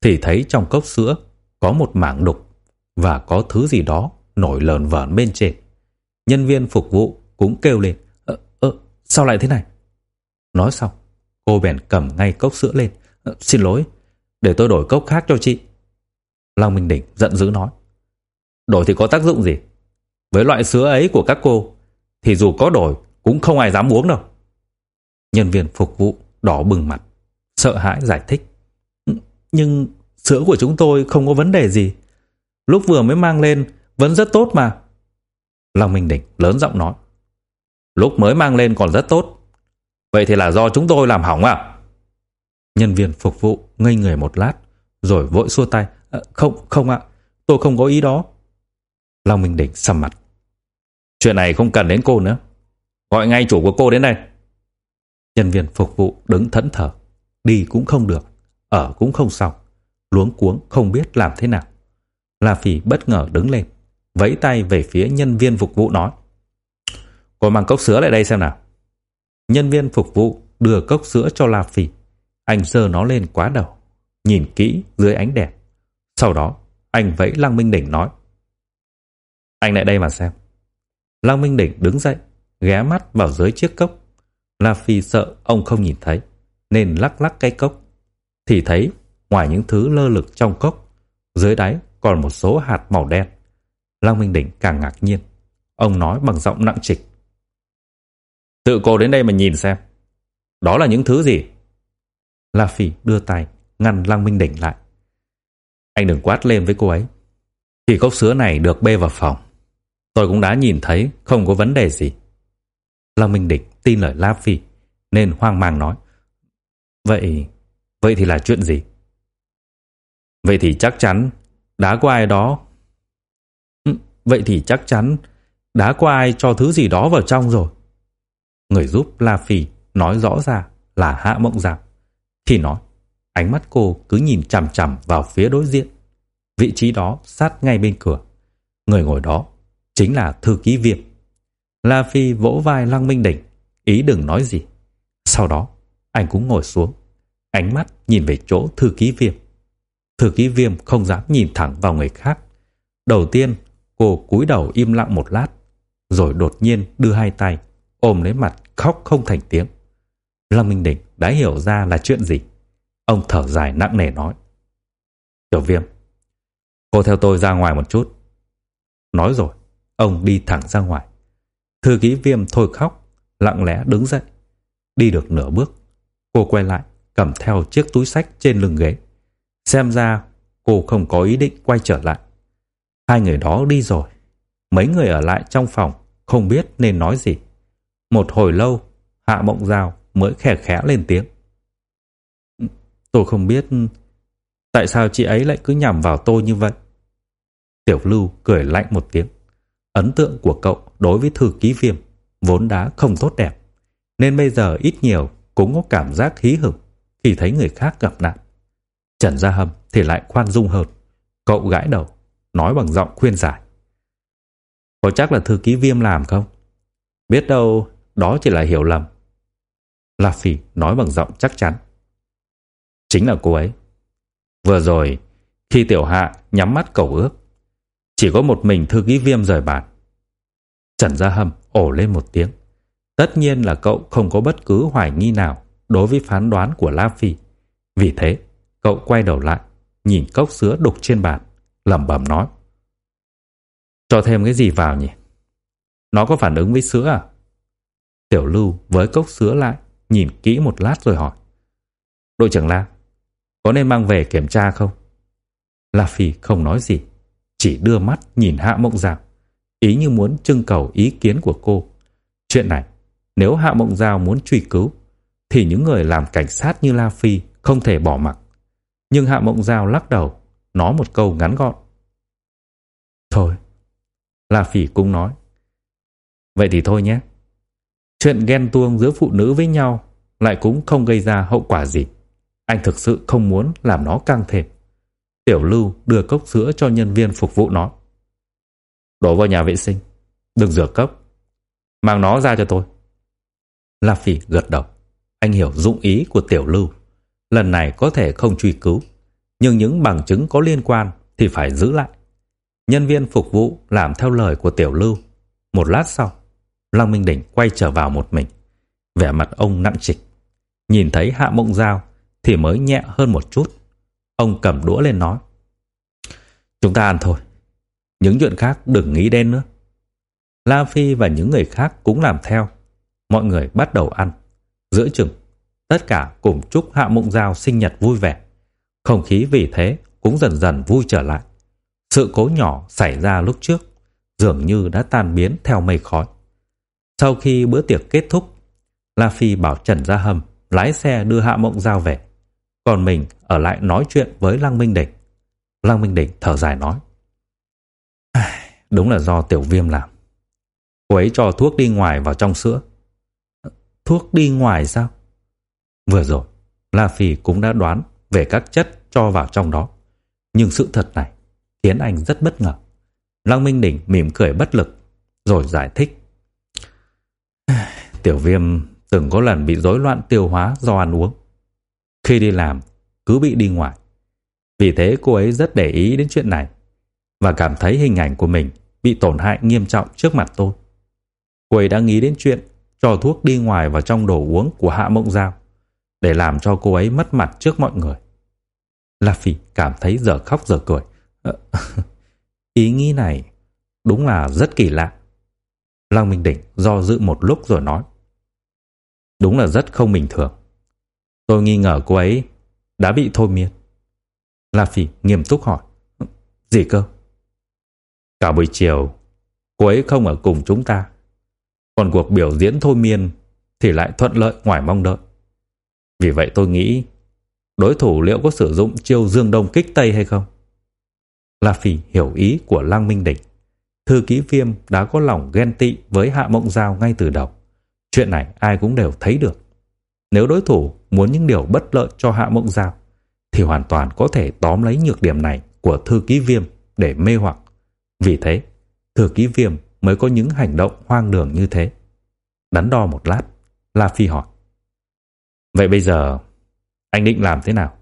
thì thấy trong cốc sữa có một mảng đục và có thứ gì đó nổi lờn vờn bên trên. Nhân viên phục vụ cũng kêu lên, ơ, ơ, sao lại thế này? Nói xong, cô bèn cầm ngay cốc sữa lên. Ờ, xin lỗi, để tôi đổi cốc khác cho chị. Long Minh Đỉnh giận dữ nói. Đổi thì có tác dụng gì? Với loại sữa ấy của các cô, thì dù có đổi cũng không ai dám uống đâu. Nhân viên phục vụ đỏ bừng mặt, sợ hãi giải thích. Nhưng sữa của chúng tôi không có vấn đề gì. Lúc vừa mới mang lên vẫn rất tốt mà. Long Minh Đỉnh lớn giọng nói. Lúc mới mang lên còn rất tốt. Vậy thì là do chúng tôi làm hỏng à? Nhân viên phục vụ ngây người một lát, rồi vội xua tay. À, không, không ạ, tôi không có ý đó. Long Minh Đỉnh sầm mặt. Chuyện này không cần đến cô nữa. Gọi ngay chủ của cô đến đây. Nhân viên phục vụ đứng thẫn thờ. Đi cũng không được, ở cũng không xong. Luống cuống không biết làm thế nào. La Phỉ bất ngờ đứng lên, vẫy tay về phía nhân viên phục vụ nói. Cô mang cốc sữa lại đây xem nào. Nhân viên phục vụ đưa cốc sữa cho La Phỉ, Anh giơ nó lên quá đầu, nhìn kỹ dưới ánh đèn. Sau đó, anh vẫy Lăng Minh Đỉnh nói. Anh lại đây mà xem. Lăng Minh Đỉnh đứng dậy, ghé mắt vào dưới chiếc cốc. La Phi sợ ông không nhìn thấy, nên lắc lắc cái cốc. Thì thấy, ngoài những thứ lơ lực trong cốc, dưới đáy còn một số hạt màu đen. Lăng Minh Đỉnh càng ngạc nhiên. Ông nói bằng giọng nặng trịch. Tự cô đến đây mà nhìn xem. Đó là những thứ gì? La Phi đưa tay ngăn Lăng Minh Đỉnh lại. Anh đừng quát lên với cô ấy. Thì cốc sứa này được bê vào phòng, tôi cũng đã nhìn thấy không có vấn đề gì. Lâm Minh địch tin lời La Phi, nên hoang mang nói. Vậy, vậy thì là chuyện gì? Vậy thì chắc chắn đã có ai đó. Vậy thì chắc chắn đã có ai cho thứ gì đó vào trong rồi. Người giúp La Phi nói rõ ra là Hạ Mộng Giao. Khi nói, ánh mắt cô cứ nhìn chằm chằm vào phía đối diện. Vị trí đó sát ngay bên cửa. Người ngồi đó chính là thư ký Viêm. La Phi vỗ vai Lăng Minh Đỉnh, ý đừng nói gì. Sau đó, anh cũng ngồi xuống, ánh mắt nhìn về chỗ thư ký Viêm. Thư ký Viêm không dám nhìn thẳng vào người khác. Đầu tiên, cô cúi đầu im lặng một lát, rồi đột nhiên đưa hai tay ôm lấy mặt khóc không thành tiếng. Lâm Minh Đỉnh đã hiểu ra là chuyện gì. Ông thở dài nặng nề nói. Tiểu viêm, cô theo tôi ra ngoài một chút. Nói rồi, ông đi thẳng ra ngoài. Thư ký viêm thôi khóc, lặng lẽ đứng dậy. Đi được nửa bước, cô quay lại, cầm theo chiếc túi sách trên lưng ghế. Xem ra cô không có ý định quay trở lại. Hai người đó đi rồi. Mấy người ở lại trong phòng không biết nên nói gì. Một hồi lâu, Hạ Mộng Giao mới khẽ khẽ lên tiếng. Tôi không biết tại sao chị ấy lại cứ nhằm vào tôi như vậy. Tiểu Lưu cười lạnh một tiếng. Ấn tượng của cậu đối với thư ký viêm vốn đã không tốt đẹp, nên bây giờ ít nhiều cũng có cảm giác hí hửng khi thấy người khác gặp nạn. Trần Gia Hâm thì lại khoan dung hơn. Cậu gãi đầu, nói bằng giọng khuyên giải. Có chắc là thư ký viêm làm không? Biết đâu, đó chỉ là hiểu lầm. La Phi nói bằng giọng chắc chắn. Chính là cô ấy. Vừa rồi, khi Tiểu Hạ nhắm mắt cầu ước, chỉ có một mình thư ký viêm rời bàn. Trần Gia Hâm ổ lên một tiếng. Tất nhiên là cậu không có bất cứ hoài nghi nào đối với phán đoán của La Phi. Vì thế, cậu quay đầu lại, nhìn cốc sữa đục trên bàn, lẩm bẩm nói. Cho thêm cái gì vào nhỉ? Nó có phản ứng với sữa à? Tiểu Lưu với cốc sữa lại, nhìn kỹ một lát rồi hỏi. Đội trưởng La, có nên mang về kiểm tra không? La Phi không nói gì, chỉ đưa mắt nhìn Hạ Mộng Giao, ý như muốn trưng cầu ý kiến của cô. Chuyện này, nếu Hạ Mộng Giao muốn truy cứu, thì những người làm cảnh sát như La Phi không thể bỏ mặc. Nhưng Hạ Mộng Giao lắc đầu, nói một câu ngắn gọn. Thôi, La Phi cũng nói. Vậy thì thôi nhé. Chuyện ghen tuông giữa phụ nữ với nhau lại cũng không gây ra hậu quả gì. Anh thực sự không muốn làm nó căng thêm. Tiểu Lưu đưa cốc sữa cho nhân viên phục vụ nó. Đổ vào nhà vệ sinh. Đừng rửa cốc. Mang nó ra cho tôi. La Phỉ gật đầu. Anh hiểu dụng ý của Tiểu Lưu. Lần này có thể không truy cứu. Nhưng những bằng chứng có liên quan thì phải giữ lại. Nhân viên phục vụ làm theo lời của Tiểu Lưu. Một lát sau, Lăng Minh Đỉnh quay trở vào một mình. Vẻ mặt ông nặng trịch. Nhìn thấy Hạ Mộng Giao thì mới nhẹ hơn một chút. Ông cầm đũa lên nói. Chúng ta ăn thôi. Những chuyện khác đừng nghĩ đến nữa. La Phi và những người khác cũng làm theo. Mọi người bắt đầu ăn. Giữa chừng, tất cả cùng chúc Hạ Mộng Giao sinh nhật vui vẻ. Không khí vì thế cũng dần dần vui trở lại. Sự cố nhỏ xảy ra lúc trước dường như đã tan biến theo mây khói. Sau khi bữa tiệc kết thúc, La Phi bảo Trần Gia Hâm lái xe đưa Hạ Mộng Giao về. Còn mình ở lại nói chuyện với Lăng Minh Đỉnh. Lăng Minh Đỉnh thở dài nói. Đúng là do tiểu viêm làm. Cô ấy cho thuốc đi ngoài vào trong sữa. Thuốc đi ngoài sao? Vừa rồi, La Phi cũng đã đoán về các chất cho vào trong đó. Nhưng sự thật này khiến anh rất bất ngờ. Lăng Minh Đỉnh mỉm cười bất lực, rồi giải thích. Tiểu viêm từng có lần bị rối loạn tiêu hóa do ăn uống. Khi đi làm, cứ bị đi ngoài. Vì thế cô ấy rất để ý đến chuyện này và cảm thấy hình ảnh của mình bị tổn hại nghiêm trọng trước mặt tôi. Cô ấy đã nghĩ đến chuyện cho thuốc đi ngoài vào trong đồ uống của Hạ Mộng Giao để làm cho cô ấy mất mặt trước mọi người. La Phi cảm thấy giờ khóc giờ cười. Ờ, ý nghĩ này đúng là rất kỳ lạ. Lăng Minh Đỉnh do dự một lúc rồi nói. Đúng là rất không bình thường. Tôi nghi ngờ cô ấy đã bị thôi miên. La Phi nghiêm túc hỏi. Gì cơ? Cả buổi chiều, cô ấy không ở cùng chúng ta. Còn cuộc biểu diễn thôi miên thì lại thuận lợi ngoài mong đợi. Vì vậy tôi nghĩ đối thủ liệu có sử dụng chiêu dương đông kích tây hay không? La Phi hiểu ý của Lăng Minh Đỉnh. Thư ký viêm đã có lòng ghen tị với Hạ Mộng Giao ngay từ đầu. Chuyện này ai cũng đều thấy được. Nếu đối thủ muốn những điều bất lợi cho Hạ Mộng Giao, thì hoàn toàn có thể tóm lấy nhược điểm này của thư ký viêm để mê hoặc. Vì thế, thư ký viêm mới có những hành động hoang đường như thế. Đắn đo một lát, La Phi hỏi. Vậy bây giờ, anh định làm thế nào?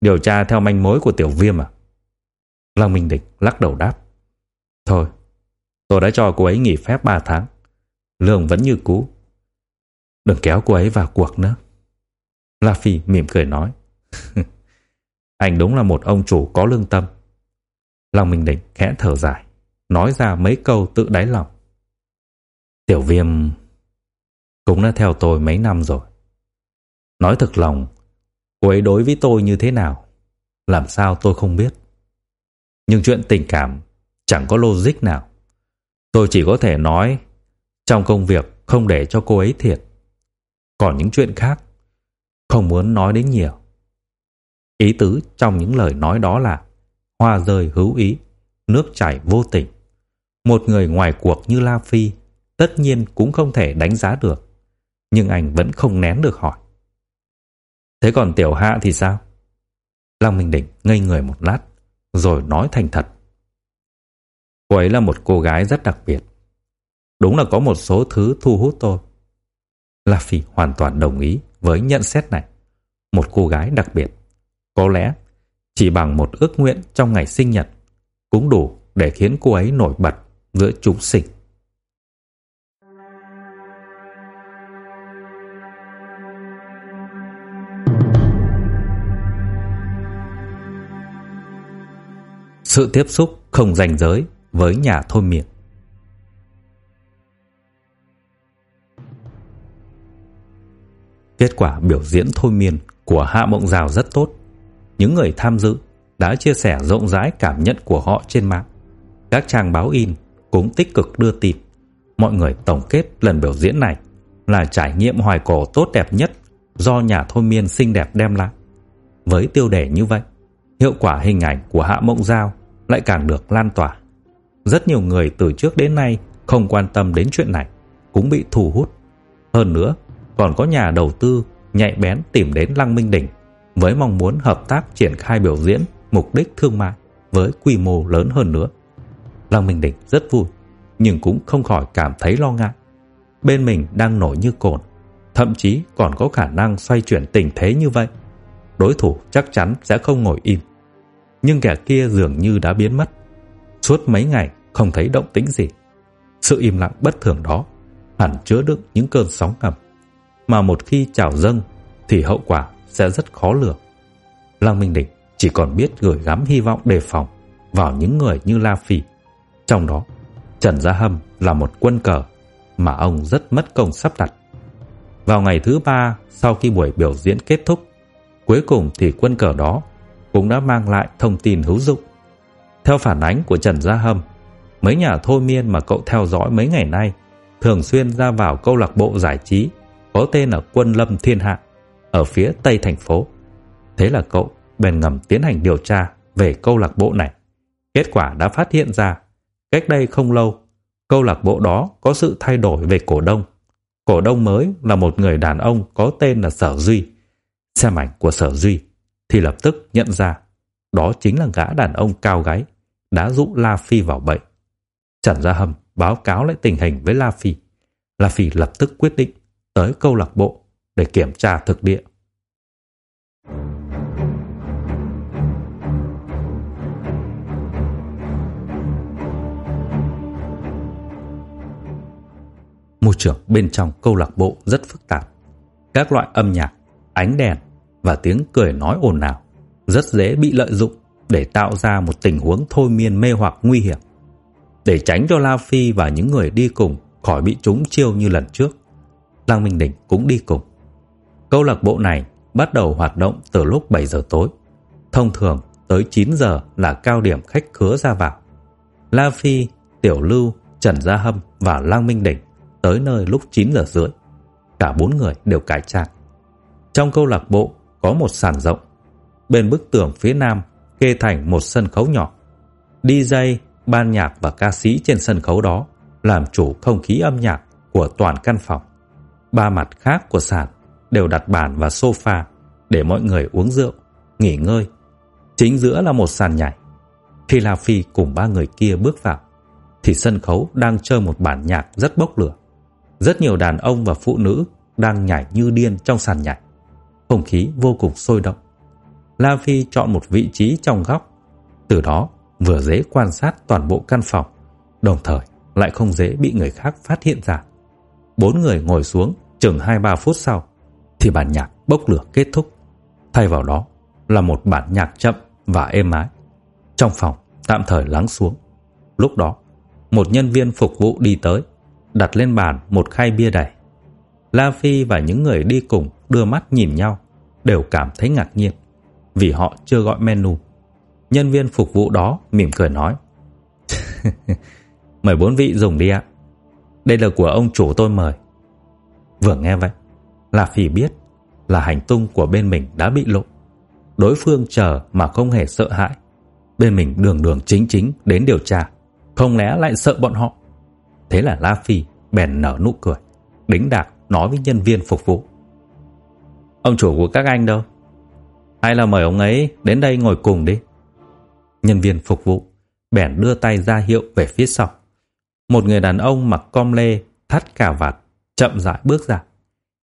Điều tra theo manh mối của tiểu viêm à? Lăng Minh Địch lắc đầu đáp. Thôi, tôi đã cho cô ấy nghỉ phép 3 tháng. Lương vẫn như cũ. Đừng kéo cô ấy vào cuộc nữa. La Phi mỉm cười nói. Anh đúng là một ông chủ có lương tâm. Long Minh Định khẽ thở dài, nói ra mấy câu tự đáy lòng. Tiểu viêm cũng đã theo tôi mấy năm rồi. Nói thật lòng, cô ấy đối với tôi như thế nào, làm sao tôi không biết. Nhưng chuyện tình cảm chẳng có logic nào. Tôi chỉ có thể nói trong công việc không để cho cô ấy thiệt. Còn những chuyện khác không muốn nói đến nhiều. Ý tứ trong những lời nói đó là hoa rơi hữu ý, nước chảy vô tình. Một người ngoài cuộc như La Phi tất nhiên cũng không thể đánh giá được. Nhưng anh vẫn không nén được hỏi. Thế còn Tiểu Hạ thì sao? Long Minh Định ngây người một lát, rồi nói thành thật. Cô ấy là một cô gái rất đặc biệt. Đúng là có một số thứ thu hút tôi. La Phi hoàn toàn đồng ý với nhận xét này. Một cô gái đặc biệt. Có lẽ chỉ bằng một ước nguyện trong ngày sinh nhật cũng đủ để khiến cô ấy nổi bật giữa chúng sinh. Sự tiếp xúc không ranh giới với nhà thôi miệng. Kết quả biểu diễn thôi miên của Hạ Mộng Giao rất tốt. Những người tham dự đã chia sẻ rộng rãi cảm nhận của họ trên mạng. Các trang báo in cũng tích cực đưa tin. Mọi người tổng kết lần biểu diễn này là trải nghiệm hoài cổ tốt đẹp nhất do nhà thôi miên xinh đẹp đem lại. Với tiêu đề như vậy, hiệu quả hình ảnh của Hạ Mộng Giao lại càng được lan tỏa. Rất nhiều người từ trước đến nay không quan tâm đến chuyện này cũng bị thu hút. Hơn nữa, còn có nhà đầu tư nhạy bén tìm đến Lăng Minh Đỉnh với mong muốn hợp tác triển khai biểu diễn mục đích thương mại với quy mô lớn hơn nữa. Lăng Minh Đỉnh rất vui, nhưng cũng không khỏi cảm thấy lo ngại. Bên mình đang nổi như cồn, thậm chí còn có khả năng xoay chuyển tình thế như vậy. Đối thủ chắc chắn sẽ không ngồi im. Nhưng kẻ kia dường như đã biến mất. Suốt mấy ngày không thấy động tĩnh gì. Sự im lặng bất thường đó hẳn chứa đựng những cơn sóng ngầm mà một khi trào dâng thì hậu quả sẽ rất khó lường. Lăng Minh Đỉnh chỉ còn biết gửi gắm hy vọng đề phòng vào những người như La Phi. Trong đó, Trần Gia Hâm là một quân cờ mà ông rất mất công sắp đặt. Vào ngày thứ ba sau khi buổi biểu diễn kết thúc, cuối cùng thì quân cờ đó cũng đã mang lại thông tin hữu dụng. Theo phản ánh của Trần Gia Hâm, mấy nhà thôi miên mà cậu theo dõi mấy ngày nay thường xuyên ra vào câu lạc bộ giải trí có tên là Quân Lâm Thiên Hạ ở phía tây thành phố. Thế là cậu bèn ngầm tiến hành điều tra về câu lạc bộ này. Kết quả đã phát hiện ra, cách đây không lâu, câu lạc bộ đó có sự thay đổi về cổ đông. Cổ đông mới là một người đàn ông có tên là Sở Duy. Xem ảnh của Sở Duy thì lập tức nhận ra đó chính là gã đàn ông cao gáy đã dụ La Phi vào bẫy Trần Gia Hâm báo cáo lại tình hình với La Phi. La Phi lập tức quyết định tới câu lạc bộ để kiểm tra thực địa. Môi trường bên trong câu lạc bộ rất phức tạp. Các loại âm nhạc, ánh đèn và tiếng cười nói ồn ào rất dễ bị lợi dụng để tạo ra một tình huống thôi miên mê hoặc nguy hiểm. Để tránh cho La Phi và những người đi cùng khỏi bị trúng chiêu như lần trước, Lăng Minh Đỉnh cũng đi cùng. Câu lạc bộ này bắt đầu hoạt động từ lúc 7 giờ tối. Thông thường tới 9 giờ là cao điểm khách khứa ra vào. La Phi, Tiểu Lưu, Trần Gia Hâm và Lăng Minh Đỉnh tới nơi lúc 9 giờ rưỡi. Cả bốn người đều cải trang. Trong câu lạc bộ có một sàn rộng. Bên bức tường phía nam kê thành một sân khấu nhỏ. DJ, ban nhạc và ca sĩ trên sân khấu đó làm chủ không khí âm nhạc của toàn căn phòng. Ba mặt khác của sàn đều đặt bàn và sofa để mọi người uống rượu, nghỉ ngơi. Chính giữa là một sàn nhảy. Khi La Phi cùng ba người kia bước vào, thì sân khấu đang chơi một bản nhạc rất bốc lửa. Rất nhiều đàn ông và phụ nữ đang nhảy như điên trong sàn nhảy. Không khí vô cùng sôi động. La Phi chọn một vị trí trong góc. Từ đó vừa dễ quan sát toàn bộ căn phòng, đồng thời lại không dễ bị người khác phát hiện ra bốn người ngồi xuống chừng 2-3 phút sau thì bản nhạc bốc lửa kết thúc. Thay vào đó là một bản nhạc chậm và êm ái. Trong phòng tạm thời lắng xuống. Lúc đó, một nhân viên phục vụ đi tới, đặt lên bàn một khay bia đầy. La Phi và những người đi cùng đưa mắt nhìn nhau, đều cảm thấy ngạc nhiên, vì họ chưa gọi menu. Nhân viên phục vụ đó mỉm cười nói, Mời bốn vị dùng đi ạ. Đây là của ông chủ tôi mời. Vừa nghe vậy, La Phi biết là hành tung của bên mình đã bị lộ. Đối phương chờ mà không hề sợ hãi. Bên mình đường đường chính chính đến điều tra, không lẽ lại sợ bọn họ. Thế là La Phi bèn nở nụ cười, đính đạc nói với nhân viên phục vụ. Ông chủ của các anh đâu? Hay là mời ông ấy đến đây ngồi cùng đi. Nhân viên phục vụ bèn đưa tay ra hiệu về phía sau. Một người đàn ông mặc com lê, thắt cà vạt, chậm rãi bước ra.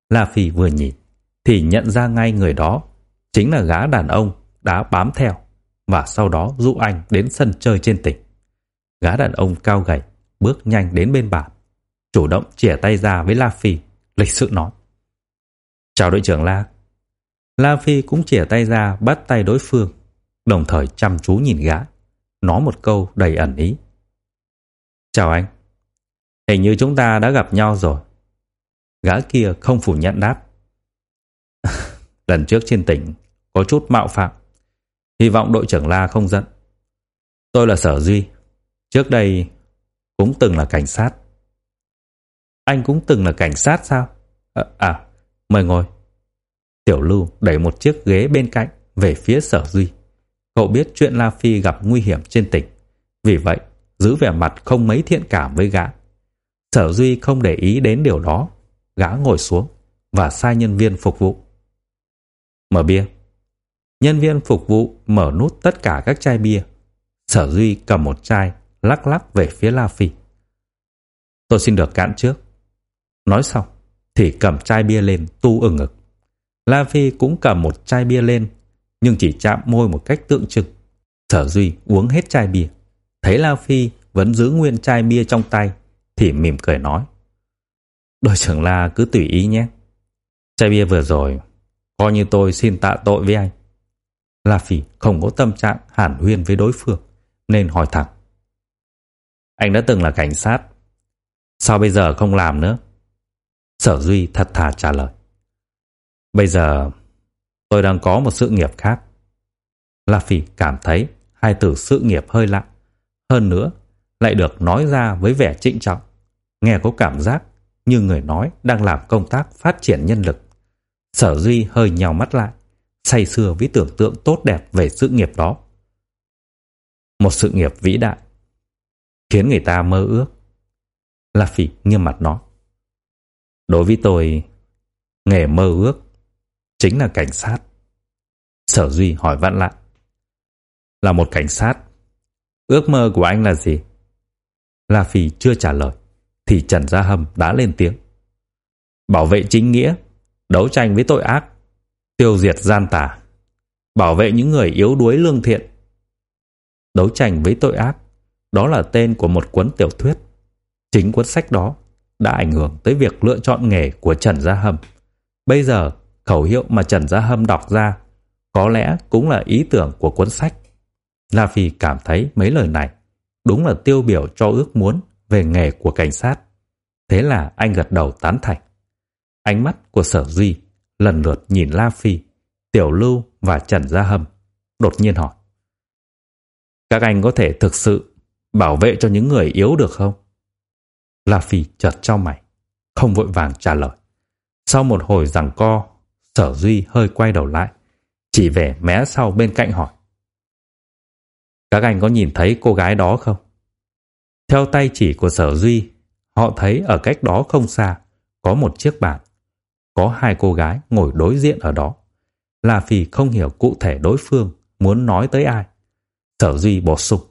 La Phi vừa nhìn, thì nhận ra ngay người đó chính là gã đàn ông đã bám theo và sau đó dụ anh đến sân chơi trên tỉnh. Gã đàn ông cao gầy bước nhanh đến bên bàn, chủ động chìa tay ra với La Phi, lịch sự nói. Chào đội trưởng La. La Phi cũng chìa tay ra bắt tay đối phương, đồng thời chăm chú nhìn gã, nói một câu đầy ẩn ý. Chào anh. Hình như chúng ta đã gặp nhau rồi. Gã kia không phủ nhận đáp. Lần trước trên tỉnh có chút mạo phạm. Hy vọng đội trưởng La không giận. Tôi là Sở Duy. Trước đây cũng từng là cảnh sát. Anh cũng từng là cảnh sát sao? À, à mời ngồi. Tiểu Lưu đẩy một chiếc ghế bên cạnh về phía Sở Duy. Cậu biết chuyện La Phi gặp nguy hiểm trên tỉnh. Vì vậy, giữ vẻ mặt không mấy thiện cảm với gã. Sở Duy không để ý đến điều đó. Gã ngồi xuống và sai nhân viên phục vụ. Mở bia. Nhân viên phục vụ mở nút tất cả các chai bia. Sở Duy cầm một chai, lắc lắc về phía La Phi. Tôi xin được cạn trước. Nói xong, thì cầm chai bia lên tu ở ngực. La Phi cũng cầm một chai bia lên, nhưng chỉ chạm môi một cách tượng trưng. Sở Duy uống hết chai bia. Thấy La Phi vẫn giữ nguyên chai bia trong tay, thì mỉm cười nói. Đội trưởng La cứ tùy ý nhé. Chai bia vừa rồi, coi như tôi xin tạ tội với anh. La Phi không có tâm trạng hàn huyên với đối phương, nên hỏi thẳng. Anh đã từng là cảnh sát, sao bây giờ không làm nữa? Sở Duy thật thà trả lời. Bây giờ tôi đang có một sự nghiệp khác. La Phi cảm thấy hai từ sự nghiệp hơi lạ. Hơn nữa, lại được nói ra với vẻ trịnh trọng. Nghe có cảm giác như người nói đang làm công tác phát triển nhân lực. Sở Duy hơi nhào mắt lại, say sưa với tưởng tượng tốt đẹp về sự nghiệp đó. Một sự nghiệp vĩ đại, khiến người ta mơ ước. La Phỉ nghiêm mặt nói. Đối với tôi, nghề mơ ước chính là cảnh sát. Sở Duy hỏi vặn lại. Là một cảnh sát, ước mơ của anh là gì? La Phỉ chưa trả lời, thì Trần Gia Hâm đã lên tiếng. Bảo vệ chính nghĩa, đấu tranh với tội ác, tiêu diệt gian tà, bảo vệ những người yếu đuối lương thiện. Đấu tranh với tội ác, đó là tên của một cuốn tiểu thuyết. Chính cuốn sách đó đã ảnh hưởng tới việc lựa chọn nghề của Trần Gia Hâm. Bây giờ, khẩu hiệu mà Trần Gia Hâm đọc ra có lẽ cũng là ý tưởng của cuốn sách. La Phi cảm thấy mấy lời này đúng là tiêu biểu cho ước muốn về nghề của cảnh sát. Thế là anh gật đầu tán thành. Ánh mắt của sở duy lần lượt nhìn La Phi, Tiểu Lưu và Trần Gia Hâm, đột nhiên hỏi. Các anh có thể thực sự bảo vệ cho những người yếu được không? La Phi chợt cho mày, không vội vàng trả lời. Sau một hồi giằng co, sở duy hơi quay đầu lại, chỉ về mé sau bên cạnh hỏi. Các anh có nhìn thấy cô gái đó không? Theo tay chỉ của sở duy, họ thấy ở cách đó không xa, có một chiếc bàn. Có hai cô gái ngồi đối diện ở đó. La Phi không hiểu cụ thể đối phương muốn nói tới ai. Sở Duy bổ sung.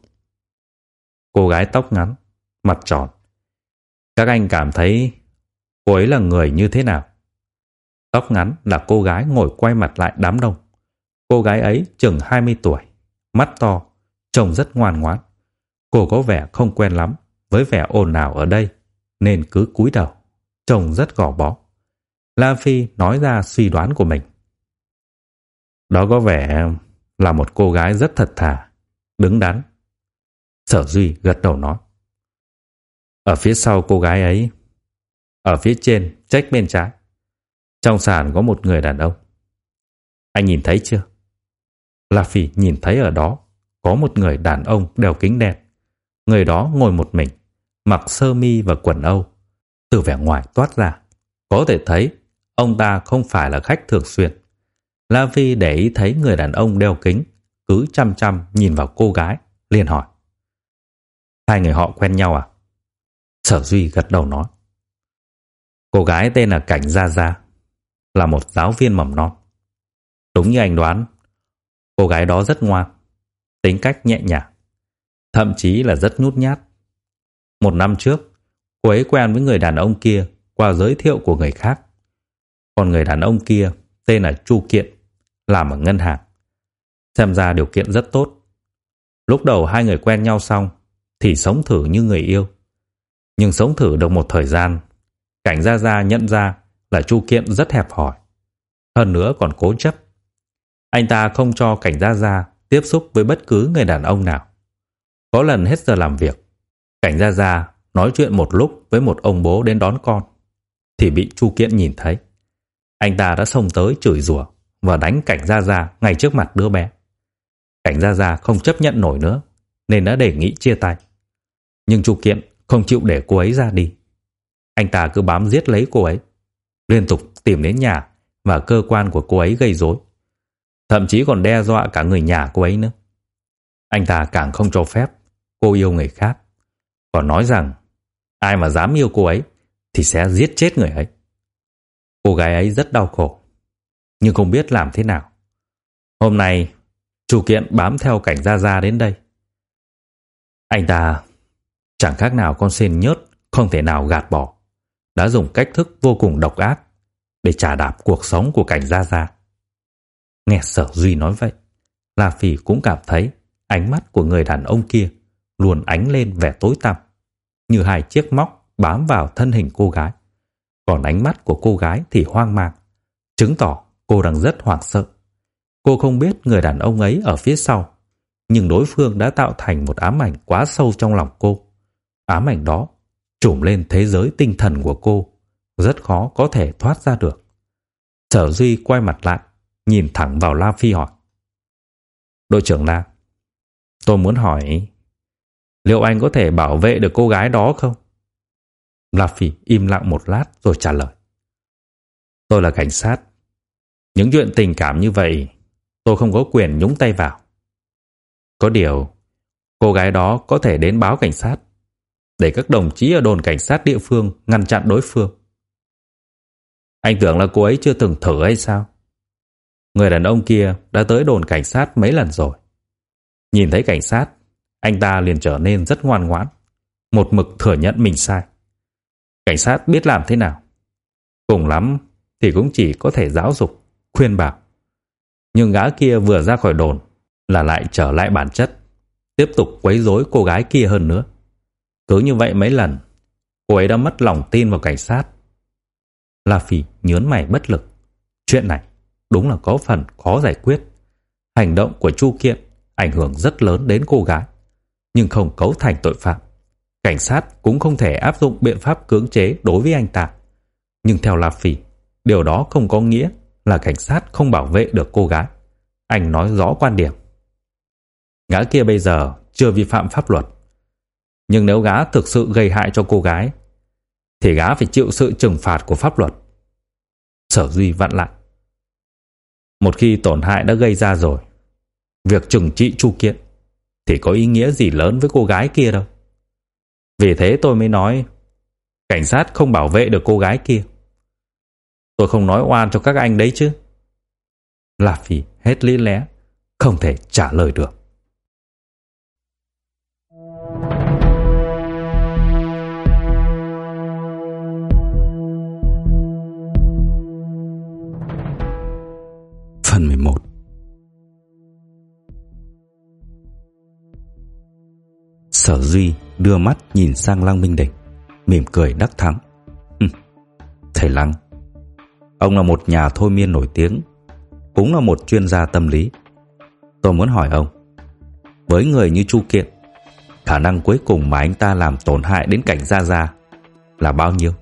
Cô gái tóc ngắn, mặt tròn. Các anh cảm thấy cô ấy là người như thế nào? Tóc ngắn là cô gái ngồi quay mặt lại đám đông. Cô gái ấy chừng 20 tuổi, mắt to, trông rất ngoan ngoãn. Cô có vẻ không quen lắm với vẻ ồn ào ở đây, nên cứ cúi đầu, trông rất gò bó. La Phi nói ra suy đoán của mình. Đó có vẻ là một cô gái rất thật thà, đứng đắn. Sở Duy gật đầu nói. Ở phía sau cô gái ấy, ở phía trên, trách bên trái, trong sàn có một người đàn ông. Anh nhìn thấy chưa? La Phi nhìn thấy ở đó có một người đàn ông đeo kính đen. Người đó ngồi một mình, mặc sơ mi và quần âu. Từ vẻ ngoài toát ra, có thể thấy ông ta không phải là khách thường xuyên. La Phi để ý thấy người đàn ông đeo kính, cứ chăm chăm nhìn vào cô gái, liền hỏi. Hai người họ quen nhau à? Sở Duy gật đầu nói. Cô gái tên là Cảnh Gia Gia, là một giáo viên mầm non. Đúng như anh đoán, cô gái đó rất ngoan, tính cách nhẹ nhàng, thậm chí là rất nhút nhát. Một năm trước, cô ấy quen với người đàn ông kia qua giới thiệu của người khác. Còn người đàn ông kia tên là Chu Kiện, làm ở ngân hàng. Xem ra điều kiện rất tốt. Lúc đầu hai người quen nhau xong thì sống thử như người yêu. Nhưng sống thử được một thời gian, Cảnh Gia Gia nhận ra là Chu Kiện rất hẹp hòi. Hơn nữa còn cố chấp. Anh ta không cho Cảnh Gia Gia tiếp xúc với bất cứ người đàn ông nào. Có lần hết giờ làm việc, Cảnh Gia Gia nói chuyện một lúc với một ông bố đến đón con, thì bị Chu Kiện nhìn thấy. Anh ta đã xông tới chửi rủa và đánh Cảnh Gia Gia ngay trước mặt đứa bé. Cảnh Gia Gia không chấp nhận nổi nữa, nên đã đề nghị chia tay. Nhưng Chu Kiện không chịu để cô ấy ra đi. Anh ta cứ bám giết lấy cô ấy, liên tục tìm đến nhà và cơ quan của cô ấy gây rối. Thậm chí còn đe dọa cả người nhà cô ấy nữa. Anh ta càng không cho phép cô yêu người khác. Còn nói rằng ai mà dám yêu cô ấy thì sẽ giết chết người ấy. Cô gái ấy rất đau khổ, nhưng không biết làm thế nào. Hôm nay, chủ kiện bám theo cảnh Gia Gia đến đây. Anh ta chẳng khác nào con sen nhớt không thể nào gạt bỏ. Đã dùng cách thức vô cùng độc ác để trả đạp cuộc sống của cảnh Gia Gia. Nghe Sở Duy nói vậy, La Phi cũng cảm thấy ánh mắt của người đàn ông kia luôn ánh lên vẻ tối tăm, như hai chiếc móc bám vào thân hình cô gái. Còn ánh mắt của cô gái thì hoang mang, chứng tỏ cô đang rất hoảng sợ. Cô không biết người đàn ông ấy ở phía sau, nhưng đối phương đã tạo thành một ám ảnh quá sâu trong lòng cô. Ám ảnh đó trùm lên thế giới tinh thần của cô, rất khó có thể thoát ra được. Sở Duy quay mặt lại, nhìn thẳng vào La Phi hỏi. Đội trưởng La, tôi muốn hỏi, liệu anh có thể bảo vệ được cô gái đó không? La Phi im lặng một lát rồi trả lời. Tôi là cảnh sát. Những chuyện tình cảm như vậy, tôi không có quyền nhúng tay vào. Có điều, cô gái đó có thể đến báo cảnh sát để các đồng chí ở đồn cảnh sát địa phương ngăn chặn đối phương. Anh tưởng là cô ấy chưa từng thử hay sao? Người đàn ông kia đã tới đồn cảnh sát mấy lần rồi. Nhìn thấy cảnh sát, anh ta liền trở nên rất ngoan ngoãn, một mực thừa nhận mình sai. Cảnh sát biết làm thế nào? Cùng lắm thì cũng chỉ có thể giáo dục, khuyên bảo. Nhưng gã kia vừa ra khỏi đồn là lại trở lại bản chất, tiếp tục quấy rối cô gái kia hơn nữa. Cứ như vậy mấy lần, cô ấy đã mất lòng tin vào cảnh sát. La Phi nhớn mày bất lực. Chuyện này đúng là có phần khó giải quyết. Hành động của Chu Kiện ảnh hưởng rất lớn đến cô gái, nhưng không cấu thành tội phạm. Cảnh sát cũng không thể áp dụng biện pháp cưỡng chế đối với anh ta. Nhưng theo La Phi, điều đó không có nghĩa là cảnh sát không bảo vệ được cô gái. Anh nói rõ quan điểm. Gã kia bây giờ chưa vi phạm pháp luật. Nhưng nếu gã thực sự gây hại cho cô gái, thì gã phải chịu sự trừng phạt của pháp luật. Sở Duy vặn lại. Một khi tổn hại đã gây ra rồi, việc trừng trị Chu Kiện thì có ý nghĩa gì lớn với cô gái kia đâu. Vì thế tôi mới nói cảnh sát không bảo vệ được cô gái kia. Tôi không nói oan cho các anh đấy chứ. La Phi hết lý lẽ, không thể trả lời được. Sở Duy đưa mắt nhìn sang Lăng Minh Địch, mỉm cười đắc thắng. Thầy Lăng, ông là một nhà thôi miên nổi tiếng, cũng là một chuyên gia tâm lý. Tôi muốn hỏi ông, với người như Chu Kiện, khả năng cuối cùng mà anh ta làm tổn hại đến cảnh Gia Gia là bao nhiêu?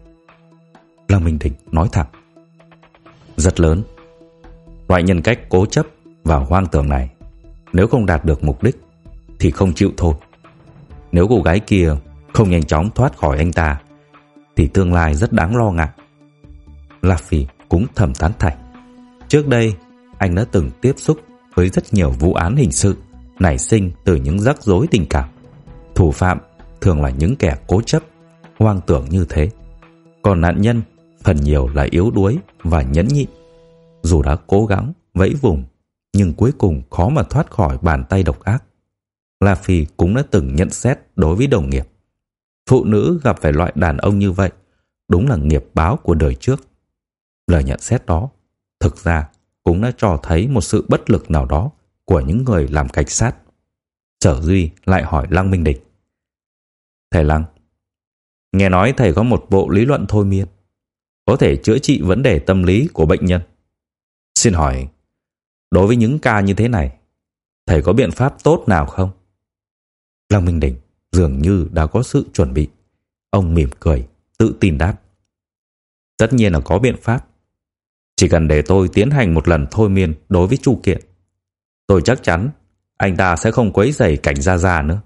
Lăng Minh Địch nói thẳng. Rất lớn. Loại nhân cách cố chấp và hoang tưởng này, nếu không đạt được mục đích, thì không chịu thôi. Nếu cô gái kia không nhanh chóng thoát khỏi anh ta, thì tương lai rất đáng lo ngại. La Phi cũng thầm tán thành. Trước đây, anh đã từng tiếp xúc với rất nhiều vụ án hình sự nảy sinh từ những rắc rối tình cảm. Thủ phạm thường là những kẻ cố chấp, hoang tưởng như thế. Còn nạn nhân phần nhiều là yếu đuối và nhẫn nhịn. Dù đã cố gắng vẫy vùng, nhưng cuối cùng khó mà thoát khỏi bàn tay độc ác. La Phi cũng đã từng nhận xét đối với đồng nghiệp. Phụ nữ gặp phải loại đàn ông như vậy đúng là nghiệp báo của đời trước. Lời nhận xét đó thực ra cũng đã cho thấy một sự bất lực nào đó của những người làm cảnh sát. Sở Duy lại hỏi Lăng Minh Địch. Thầy Lăng, nghe nói thầy có một bộ lý luận thôi miên, có thể chữa trị vấn đề tâm lý của bệnh nhân. Xin hỏi, đối với những ca như thế này, thầy có biện pháp tốt nào không? Lăng Minh Đỉnh dường như đã có sự chuẩn bị. Ông mỉm cười, tự tin đáp. Tất nhiên là có biện pháp. Chỉ cần để tôi tiến hành một lần thôi miên đối với Chu Kiện. Tôi chắc chắn anh ta sẽ không quấy rầy cảnh gia gia nữa.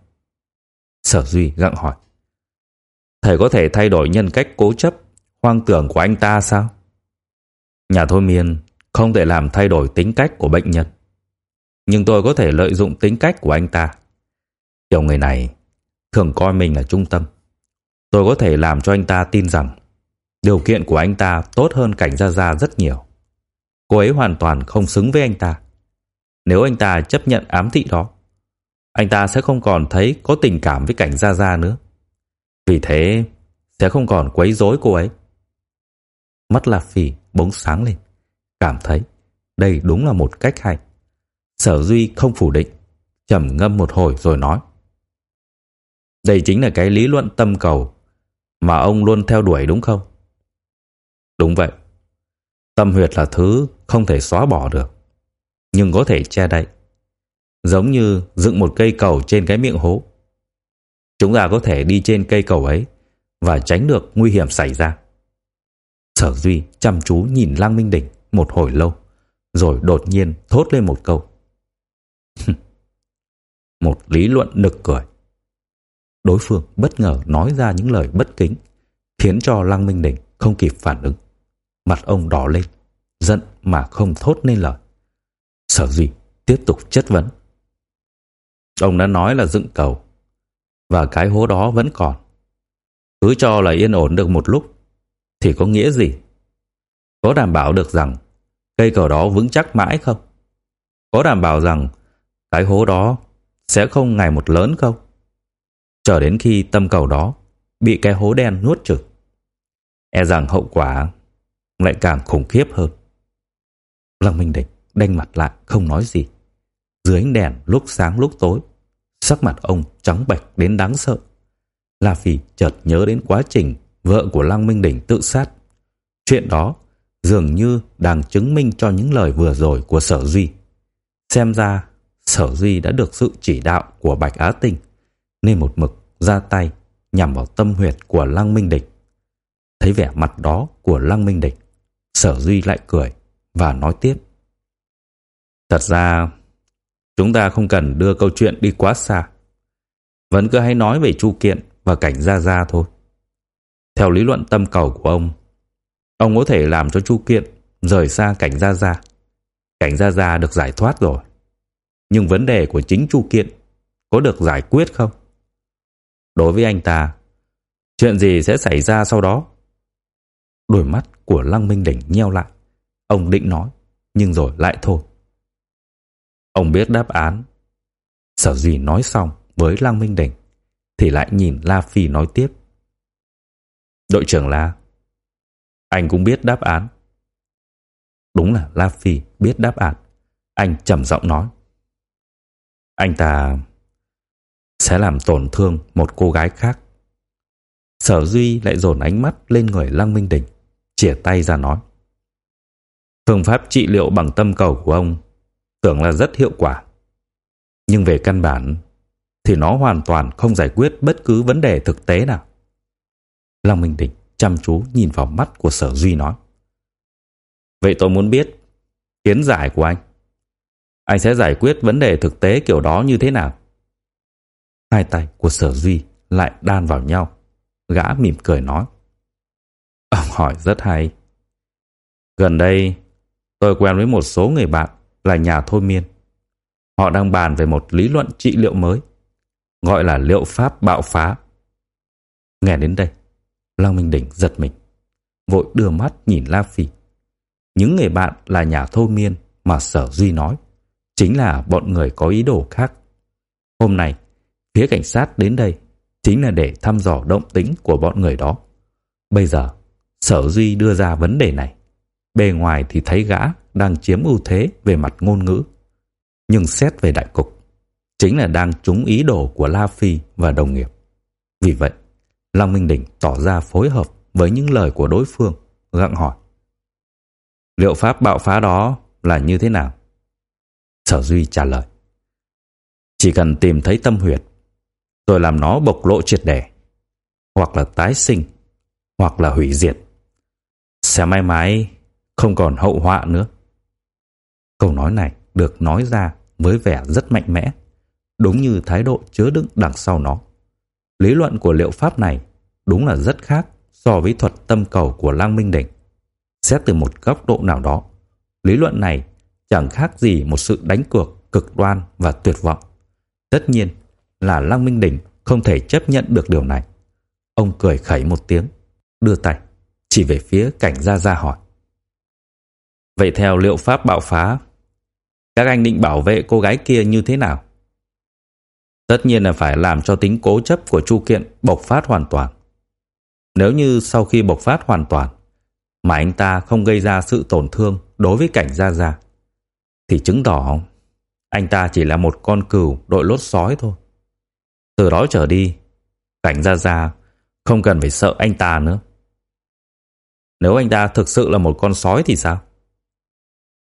Sở Duy gặng hỏi. Thầy có thể thay đổi nhân cách cố chấp, hoang tưởng của anh ta sao? Nhà thôi miên không thể làm thay đổi tính cách của bệnh nhân. Nhưng tôi có thể lợi dụng tính cách của anh ta. Kiểu người này thường coi mình là trung tâm. Tôi có thể làm cho anh ta tin rằng điều kiện của anh ta tốt hơn cảnh gia gia rất nhiều. Cô ấy hoàn toàn không xứng với anh ta. Nếu anh ta chấp nhận ám thị đó, anh ta sẽ không còn thấy có tình cảm với cảnh gia gia nữa. Vì thế, sẽ không còn quấy rối cô ấy. Mắt La Phi bỗng sáng lên, cảm thấy đây đúng là một cách hay. Sở Duy không phủ định, trầm ngâm một hồi rồi nói. Đây chính là cái lý luận tâm cầu mà ông luôn theo đuổi đúng không? Đúng vậy. Tâm huyệt là thứ không thể xóa bỏ được, nhưng có thể che đậy. Giống như dựng một cây cầu trên cái miệng hố. Chúng ta có thể đi trên cây cầu ấy và tránh được nguy hiểm xảy ra. Sở Duy chăm chú nhìn Lăng Minh Đỉnh một hồi lâu, rồi đột nhiên thốt lên một câu. một lý luận nực cười. Đối phương bất ngờ nói ra những lời bất kính, khiến cho Lăng Minh Đỉnh không kịp phản ứng. Mặt ông đỏ lên, giận mà không thốt nên lời. Sở Duy tiếp tục chất vấn. Ông đã nói là dựng cầu, và cái hố đó vẫn còn. Cứ cho là yên ổn được một lúc, thì có nghĩa gì? Có đảm bảo được rằng cây cầu đó vững chắc mãi không? Có đảm bảo rằng cái hố đó sẽ không ngày một lớn không? Chờ đến khi tâm cầu đó bị cái hố đen nuốt chửng. E rằng hậu quả lại càng khủng khiếp hơn. Lăng Minh Địch đanh mặt lại không nói gì. Dưới ánh đèn lúc sáng lúc tối, sắc mặt ông trắng bệch đến đáng sợ. La Phi chợt nhớ đến quá trình vợ của Lăng Minh Đỉnh tự sát. Chuyện đó dường như đang chứng minh cho những lời vừa rồi của Sở Duy. Xem ra Sở Duy đã được sự chỉ đạo của Bạch Á Tinh nên một mực ra tay nhằm vào tâm huyệt của Lăng Minh Địch. Thấy vẻ mặt đó của Lăng Minh Địch, Sở Duy lại cười và nói tiếp. Thật ra, chúng ta không cần đưa câu chuyện đi quá xa. Vẫn cứ hãy nói về Chu Kiện và cảnh Gia Gia thôi. Theo lý luận tâm cầu của ông, ông có thể làm cho Chu Kiện rời xa cảnh Gia Gia. Cảnh Gia Gia được giải thoát rồi. Nhưng vấn đề của chính Chu Kiện có được giải quyết không? Đối với anh ta, chuyện gì sẽ xảy ra sau đó? Đôi mắt của Lăng Minh Đỉnh nheo lại. Ông định nói, nhưng rồi lại thôi. Ông biết đáp án. Sở Dĩ nói xong với Lăng Minh Đỉnh, thì lại nhìn La Phi nói tiếp. Đội trưởng La, anh cũng biết đáp án. Đúng là La Phi biết đáp án. Anh trầm giọng nói. Anh ta sẽ làm tổn thương một cô gái khác. Sở Duy lại dồn ánh mắt lên người Lăng Minh Đình, chìa tay ra nói. Phương pháp trị liệu bằng tâm cầu của ông tưởng là rất hiệu quả. Nhưng về căn bản thì nó hoàn toàn không giải quyết bất cứ vấn đề thực tế nào. Lăng Minh Đình chăm chú nhìn vào mắt của Sở Duy nói. Vậy tôi muốn biết kiến giải của anh. Anh sẽ giải quyết vấn đề thực tế kiểu đó như thế nào? Hai tay của Sở Duy lại đan vào nhau. Gã mỉm cười nói. Ông hỏi rất hay. Gần đây, tôi quen với một số người bạn là nhà thôi miên. Họ đang bàn về một lý luận trị liệu mới, gọi là liệu pháp bạo phá. Nghe đến đây, Lăng Minh Đỉnh giật mình, vội đưa mắt nhìn La Phi. Những người bạn là nhà thôi miên mà Sở Duy nói, chính là bọn người có ý đồ khác. Hôm nay, phía cảnh sát đến đây chính là để thăm dò động tính của bọn người đó. Bây giờ, Sở Duy đưa ra vấn đề này. Bề ngoài thì thấy gã đang chiếm ưu thế về mặt ngôn ngữ. Nhưng xét về đại cục, chính là đang trúng ý đồ của La Phi và đồng nghiệp. Vì vậy, Long Minh Đỉnh tỏ ra phối hợp với những lời của đối phương, gặng hỏi. Liệu pháp bạo phá đó là như thế nào? Sở Duy trả lời. Chỉ cần tìm thấy tâm huyệt, rồi làm nó bộc lộ triệt để, hoặc là tái sinh, hoặc là hủy diệt. Sẽ mãi mãi không còn hậu họa nữa. Câu nói này được nói ra với vẻ rất mạnh mẽ, đúng như thái độ chứa đựng đằng sau nó. Lý luận của liệu pháp này đúng là rất khác so với thuật tâm cầu của Lang Minh Đỉnh. Xét từ một góc độ nào đó, lý luận này chẳng khác gì một sự đánh cược cực đoan và tuyệt vọng. Tất nhiên là Lăng Minh Đỉnh không thể chấp nhận được điều này. Ông cười khẩy một tiếng, đưa tay, chỉ về phía cảnh Gia Gia hỏi. Vậy theo liệu pháp bạo phá, các anh định bảo vệ cô gái kia như thế nào? Tất nhiên là phải làm cho tính cố chấp của Chu Kiện bộc phát hoàn toàn. Nếu như sau khi bộc phát hoàn toàn, mà anh ta không gây ra sự tổn thương đối với cảnh Gia Gia, thì chứng tỏ anh ta chỉ là một con cừu đội lốt sói thôi. Từ đó trở đi, cảnh Gia Gia không cần phải sợ anh ta nữa. Nếu anh ta thực sự là một con sói thì sao?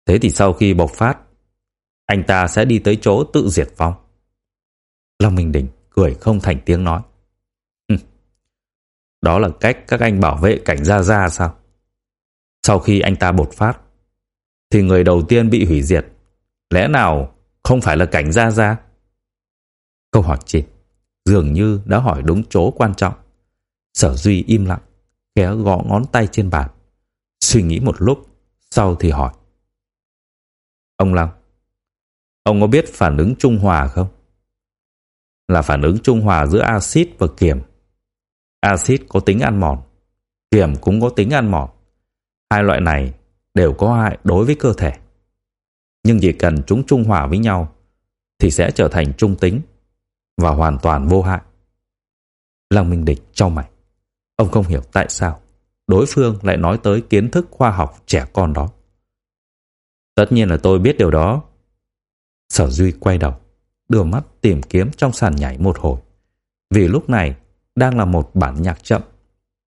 Thế thì sau khi bộc phát, anh ta sẽ đi tới chỗ tự diệt vong. Long Minh Đình cười không thành tiếng nói. Đó là cách các anh bảo vệ cảnh Gia Gia sao? Sau khi anh ta bột phát, thì người đầu tiên bị hủy diệt. Lẽ nào không phải là cảnh Gia Gia? Câu hỏi trên dường như đã hỏi đúng chỗ quan trọng. Sở Duy im lặng, khẽ gõ ngón tay trên bàn. Suy nghĩ một lúc, sau thì hỏi. Ông Long, ông có biết phản ứng trung hòa không? Là phản ứng trung hòa giữa axit và kiềm. Axit có tính ăn mòn, kiềm cũng có tính ăn mòn. Hai loại này đều có hại đối với cơ thể. Nhưng chỉ cần chúng trung hòa với nhau thì sẽ trở thành trung tính và hoàn toàn vô hại. Lăng Minh Địch cho mày. Ông không hiểu tại sao đối phương lại nói tới kiến thức khoa học trẻ con đó. Tất nhiên là tôi biết điều đó. Sở Duy quay đầu, đưa mắt tìm kiếm trong sàn nhảy một hồi. Vì lúc này đang là một bản nhạc chậm,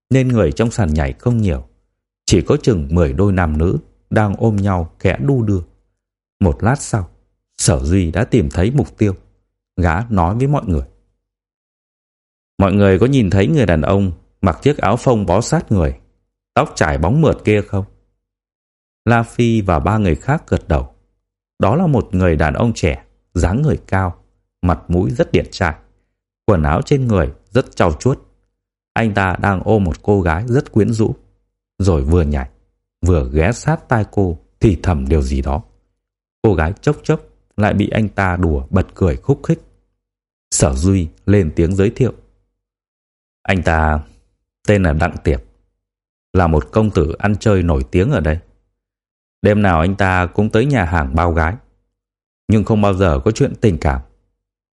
nên người trong sàn nhảy không nhiều. Chỉ có chừng 10 đôi nam nữ đang ôm nhau kẽ đu đưa. Một lát sau, Sở Duy đã tìm thấy mục tiêu. Gã nói với mọi người. Mọi người có nhìn thấy người đàn ông mặc chiếc áo phông bó sát người, tóc trải bóng mượt kia không? La Phi và ba người khác gật đầu. Đó là một người đàn ông trẻ, dáng người cao, mặt mũi rất điển trai. Quần áo trên người rất trau chuốt. Anh ta đang ôm một cô gái rất quyến rũ. Rồi vừa nhảy, vừa ghé sát tai cô thì thầm điều gì đó. Cô gái chốc chốc lại bị anh ta đùa bật cười khúc khích. Sở Duy lên tiếng giới thiệu. Anh ta tên là Đặng Tiệp, là một công tử ăn chơi nổi tiếng ở đây. Đêm nào anh ta cũng tới nhà hàng bao gái, nhưng không bao giờ có chuyện tình cảm,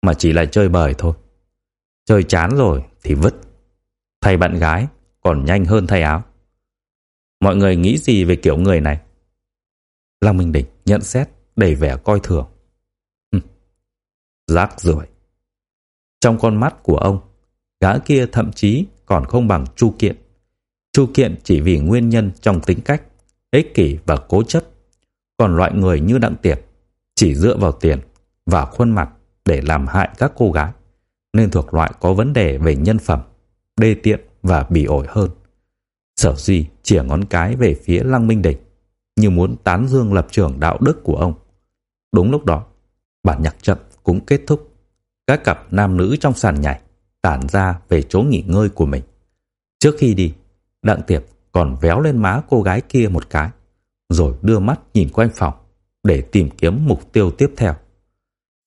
mà chỉ là chơi bời thôi. Chơi chán rồi thì vứt. Thay bạn gái còn nhanh hơn thay áo. Mọi người nghĩ gì về kiểu người này? Long Minh Đỉnh nhận xét đầy vẻ coi thường. Rác rưởi. Trong con mắt của ông, gã kia thậm chí còn không bằng Chu Kiện. Chu Kiện chỉ vì nguyên nhân trong tính cách, ích kỷ và cố chấp. Còn loại người như Đặng Tiệp chỉ dựa vào tiền và khuôn mặt để làm hại các cô gái, nên thuộc loại có vấn đề về nhân phẩm, đê tiện và bỉ ổi hơn. Sở Duy chỉ ngón cái về phía Lăng Minh Địch, như muốn tán dương lập trường đạo đức của ông. Đúng lúc đó, bản nhạc chậm cũng kết thúc. Các cặp nam nữ trong sàn nhảy tản ra về chỗ nghỉ ngơi của mình. Trước khi đi, Đặng Tiệp còn véo lên má cô gái kia một cái, rồi đưa mắt nhìn quanh phòng để tìm kiếm mục tiêu tiếp theo.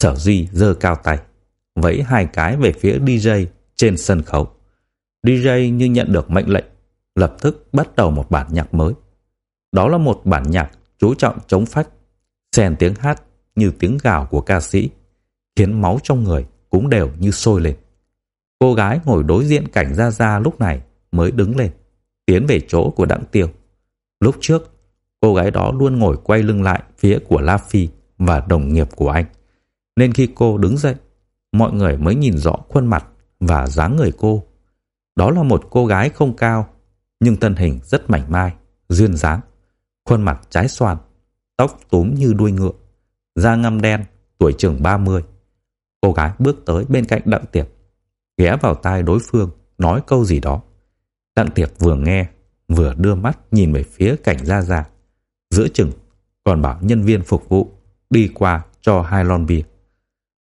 Sở Duy giơ cao tay, vẫy hai cái về phía DJ trên sân khấu. DJ như nhận được mệnh lệnh, lập tức bắt đầu một bản nhạc mới. Đó là một bản nhạc chú trọng chống phách, xen tiếng hát như tiếng gào của ca sĩ, khiến máu trong người cũng đều như sôi lên. Cô gái ngồi đối diện cảnh Gia Gia lúc này mới đứng lên, tiến về chỗ của Đặng Tiêu. Lúc trước, cô gái đó luôn ngồi quay lưng lại phía của La Phi và đồng nghiệp của anh. Nên khi cô đứng dậy, mọi người mới nhìn rõ khuôn mặt và dáng người cô. Đó là một cô gái không cao, nhưng thân hình rất mảnh mai, duyên dáng. Khuôn mặt trái xoan, tóc túm như đuôi ngựa, da ngăm đen, tuổi chừng 30. Cô gái bước tới bên cạnh Đặng Tiệp, ghé vào tai đối phương, nói câu gì đó. Đặng Tiệp vừa nghe, vừa đưa mắt nhìn về phía cảnh Gia Gia. Giữa chừng, còn bảo nhân viên phục vụ đi qua cho hai lon bia.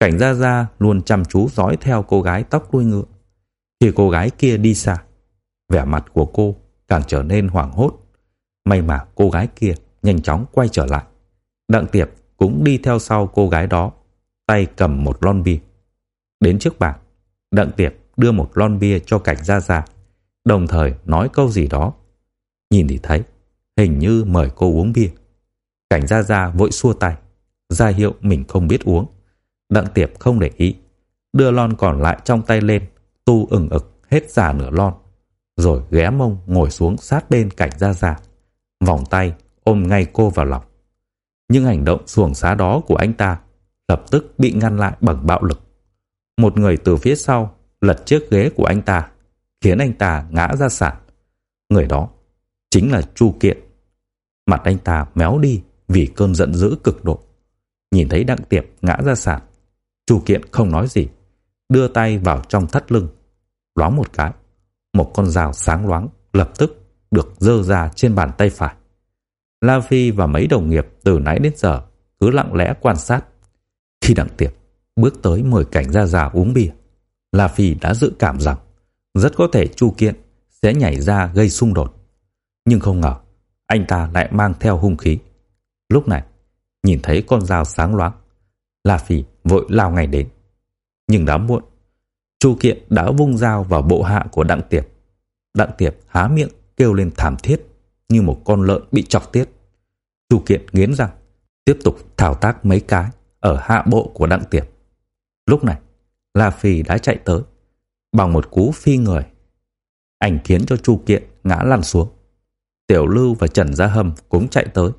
Cảnh Gia Gia luôn chăm chú dõi theo cô gái tóc đuôi ngựa. Khi cô gái kia đi xa, vẻ mặt của cô càng trở nên hoảng hốt. May mà cô gái kia nhanh chóng quay trở lại. Đặng Tiệp cũng đi theo sau cô gái đó, tay cầm một lon bia. Đến trước bàn, Đặng Tiệp đưa một lon bia cho cảnh Gia Gia, đồng thời nói câu gì đó. Nhìn thì thấy, hình như mời cô uống bia. Cảnh Gia Gia vội xua tay, ra hiệu mình không biết uống. Đặng Tiệp không để ý, đưa lon còn lại trong tay lên, tu ừng ực hết giả nửa lon, rồi ghé mông ngồi xuống sát bên cảnh Gia Gia, vòng tay ôm ngay cô vào lòng. Nhưng hành động xuồng xá đó của anh ta lập tức bị ngăn lại bằng bạo lực. Một người từ phía sau lật chiếc ghế của anh ta, khiến anh ta ngã ra sàn. Người đó chính là Chu Kiện. Mặt anh ta méo đi vì cơn giận dữ cực độ. Nhìn thấy Đặng Tiệp ngã ra sàn, Chu Kiện không nói gì, đưa tay vào trong thắt lưng, loáng một cái. Một con dao sáng loáng lập tức được dơ ra trên bàn tay phải. La Phi và mấy đồng nghiệp từ nãy đến giờ cứ lặng lẽ quan sát. Khi Đặng Tiệp bước tới mời cảnh gia già uống bia, La Phi đã dự cảm rằng rất có thể Chu Kiện sẽ nhảy ra gây xung đột. Nhưng không ngờ, anh ta lại mang theo hung khí. Lúc này, nhìn thấy con dao sáng loáng, La Phi vội lao ngay đến. Nhưng đã muộn, Chu Kiện đã vung dao vào bộ hạ của Đặng Tiệp. Đặng Tiệp há miệng kêu lên thảm thiết như một con lợn bị chọc tiết. Chu Kiện nghiến răng, tiếp tục thao tác mấy cái ở hạ bộ của Đặng Tiệp. Lúc này, La Phi đã chạy tới, bằng một cú phi người. ảnh khiến cho Chu Kiện ngã lăn xuống. Tiểu Lưu và Trần Gia Hâm cũng chạy tới.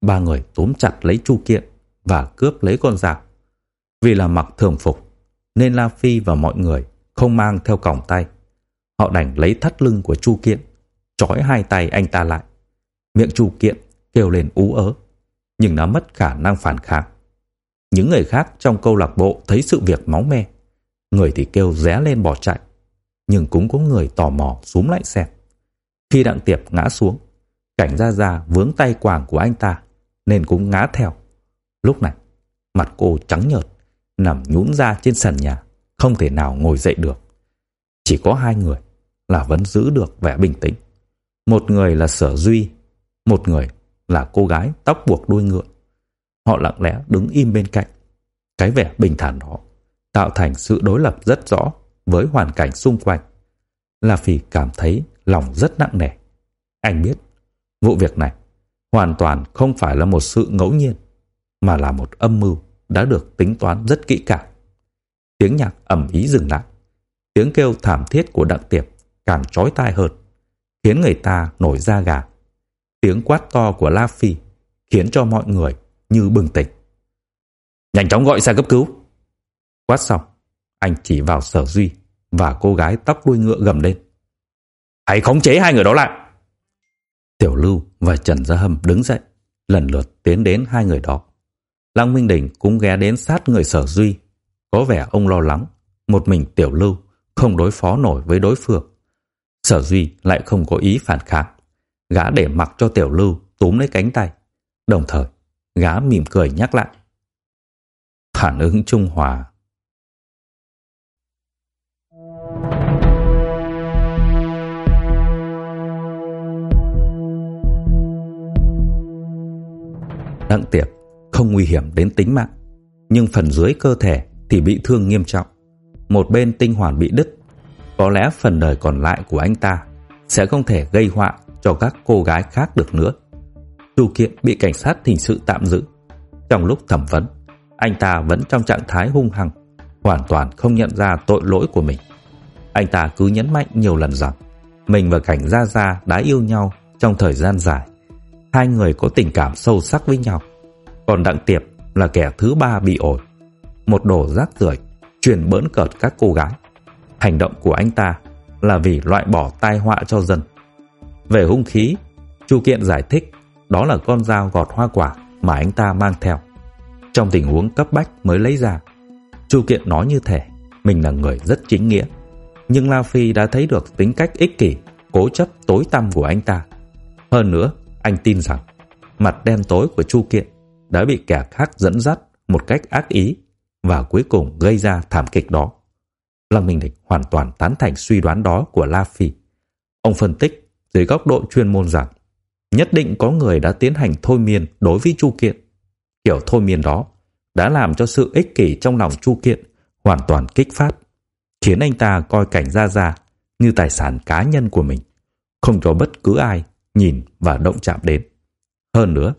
Ba người túm chặt lấy Chu Kiện và cướp lấy con dao. Vì là mặc thường phục, nên La Phi và mọi người không mang theo còng tay. Họ đành lấy thắt lưng của Chu Kiện, trói hai tay anh ta lại. Miệng Chu Kiện kêu lên ú ớ, nhưng đã mất khả năng phản kháng. Những người khác trong câu lạc bộ thấy sự việc máu me. Người thì kêu ré lên bỏ chạy, nhưng cũng có người tò mò xuống lại xem. Khi Đặng Tiệp ngã xuống, cảnh ra ra vướng tay quàng của anh ta, nên cũng ngã theo. Lúc này, mặt cô trắng nhợt, nằm nhũn ra trên sàn nhà, không thể nào ngồi dậy được. Chỉ có hai người là vẫn giữ được vẻ bình tĩnh. Một người là Sở Duy, một người là cô gái tóc buộc đuôi ngựa. Họ lặng lẽ đứng im bên cạnh. Cái vẻ bình thản đó tạo thành sự đối lập rất rõ với hoàn cảnh xung quanh. La Phi cảm thấy lòng rất nặng nề. Anh biết, vụ việc này hoàn toàn không phải là một sự ngẫu nhiên, mà là một âm mưu đã được tính toán rất kỹ càng. Tiếng nhạc ầm ý dừng lại. Tiếng kêu thảm thiết của Đặng Tiệp càng trói tai hơn, khiến người ta nổi da gà. Tiếng quát to của La Phi khiến cho mọi người như bừng tỉnh. Nhanh chóng gọi xe cấp cứu. Quát xong, anh chỉ vào sở duy và cô gái tóc đuôi ngựa gầm lên. hãy khống chế hai người đó lại. Tiểu Lưu và Trần Gia Hâm đứng dậy, lần lượt tiến đến hai người đó. Lăng Minh Đình cũng ghé đến sát người sở duy. Có vẻ ông lo lắng, một mình Tiểu Lưu không đối phó nổi với đối phương. Sở duy lại không có ý phản kháng. Gã để mặc cho Tiểu Lưu túm lấy cánh tay. Đồng thời, gã mỉm cười nhắc lại. Phản ứng trung hòa Đặng tiệp không nguy hiểm đến tính mạng, nhưng phần dưới cơ thể thì bị thương nghiêm trọng. Một bên tinh hoàn bị đứt, có lẽ phần đời còn lại của anh ta sẽ không thể gây họa cho các cô gái khác được nữa. Chu Kiện bị cảnh sát hình sự tạm giữ. Trong lúc thẩm vấn, anh ta vẫn trong trạng thái hung hăng, hoàn toàn không nhận ra tội lỗi của mình. Anh ta cứ nhấn mạnh nhiều lần rằng mình và Cảnh Gia Gia đã yêu nhau trong thời gian dài. Hai người có tình cảm sâu sắc với nhau. Còn Đặng Tiệp là kẻ thứ ba bị ổi. Một đồ rác rưởi truyền bỡn cợt các cô gái. Hành động của anh ta là vì loại bỏ tai họa cho dân. Về hung khí, Chu Kiện giải thích đó là con dao gọt hoa quả mà anh ta mang theo. Trong tình huống cấp bách mới lấy ra. Chu Kiện nói như thể mình là người rất chính nghĩa. Nhưng La Phi đã thấy được tính cách ích kỷ, cố chấp tối tăm của anh ta. Hơn nữa, anh tin rằng mặt đen tối của Chu Kiện đã bị kẻ khác dẫn dắt một cách ác ý và cuối cùng gây ra thảm kịch đó. Lăng Minh Địch hoàn toàn tán thành suy đoán đó của La Phi. Ông phân tích dưới góc độ chuyên môn rằng nhất định có người đã tiến hành thôi miên đối với Chu Kiện. Kiểu thôi miên đó đã làm cho sự ích kỷ trong lòng Chu Kiện hoàn toàn kích phát, khiến anh ta coi cảnh Gia Gia như tài sản cá nhân của mình, không cho bất cứ ai nhìn và động chạm đến. Hơn nữa,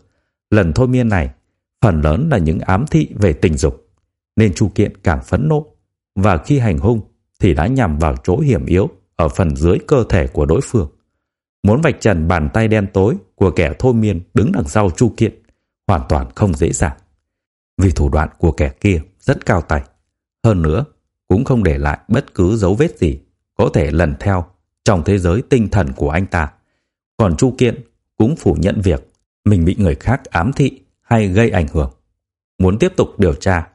lần thôi miên này phần lớn là những ám thị về tình dục, nên Chu Kiện càng phẫn nộ và khi hành hung thì đã nhằm vào chỗ hiểm yếu ở phần dưới cơ thể của đối phương. Muốn vạch trần bàn tay đen tối của kẻ thôi miên đứng đằng sau Chu Kiện hoàn toàn không dễ dàng. Vì thủ đoạn của kẻ kia rất cao tay. Hơn nữa, cũng không để lại bất cứ dấu vết gì có thể lần theo trong thế giới tinh thần của anh ta. Còn Chu Kiện cũng phủ nhận việc mình bị người khác ám thị hay gây ảnh hưởng. Muốn tiếp tục điều tra,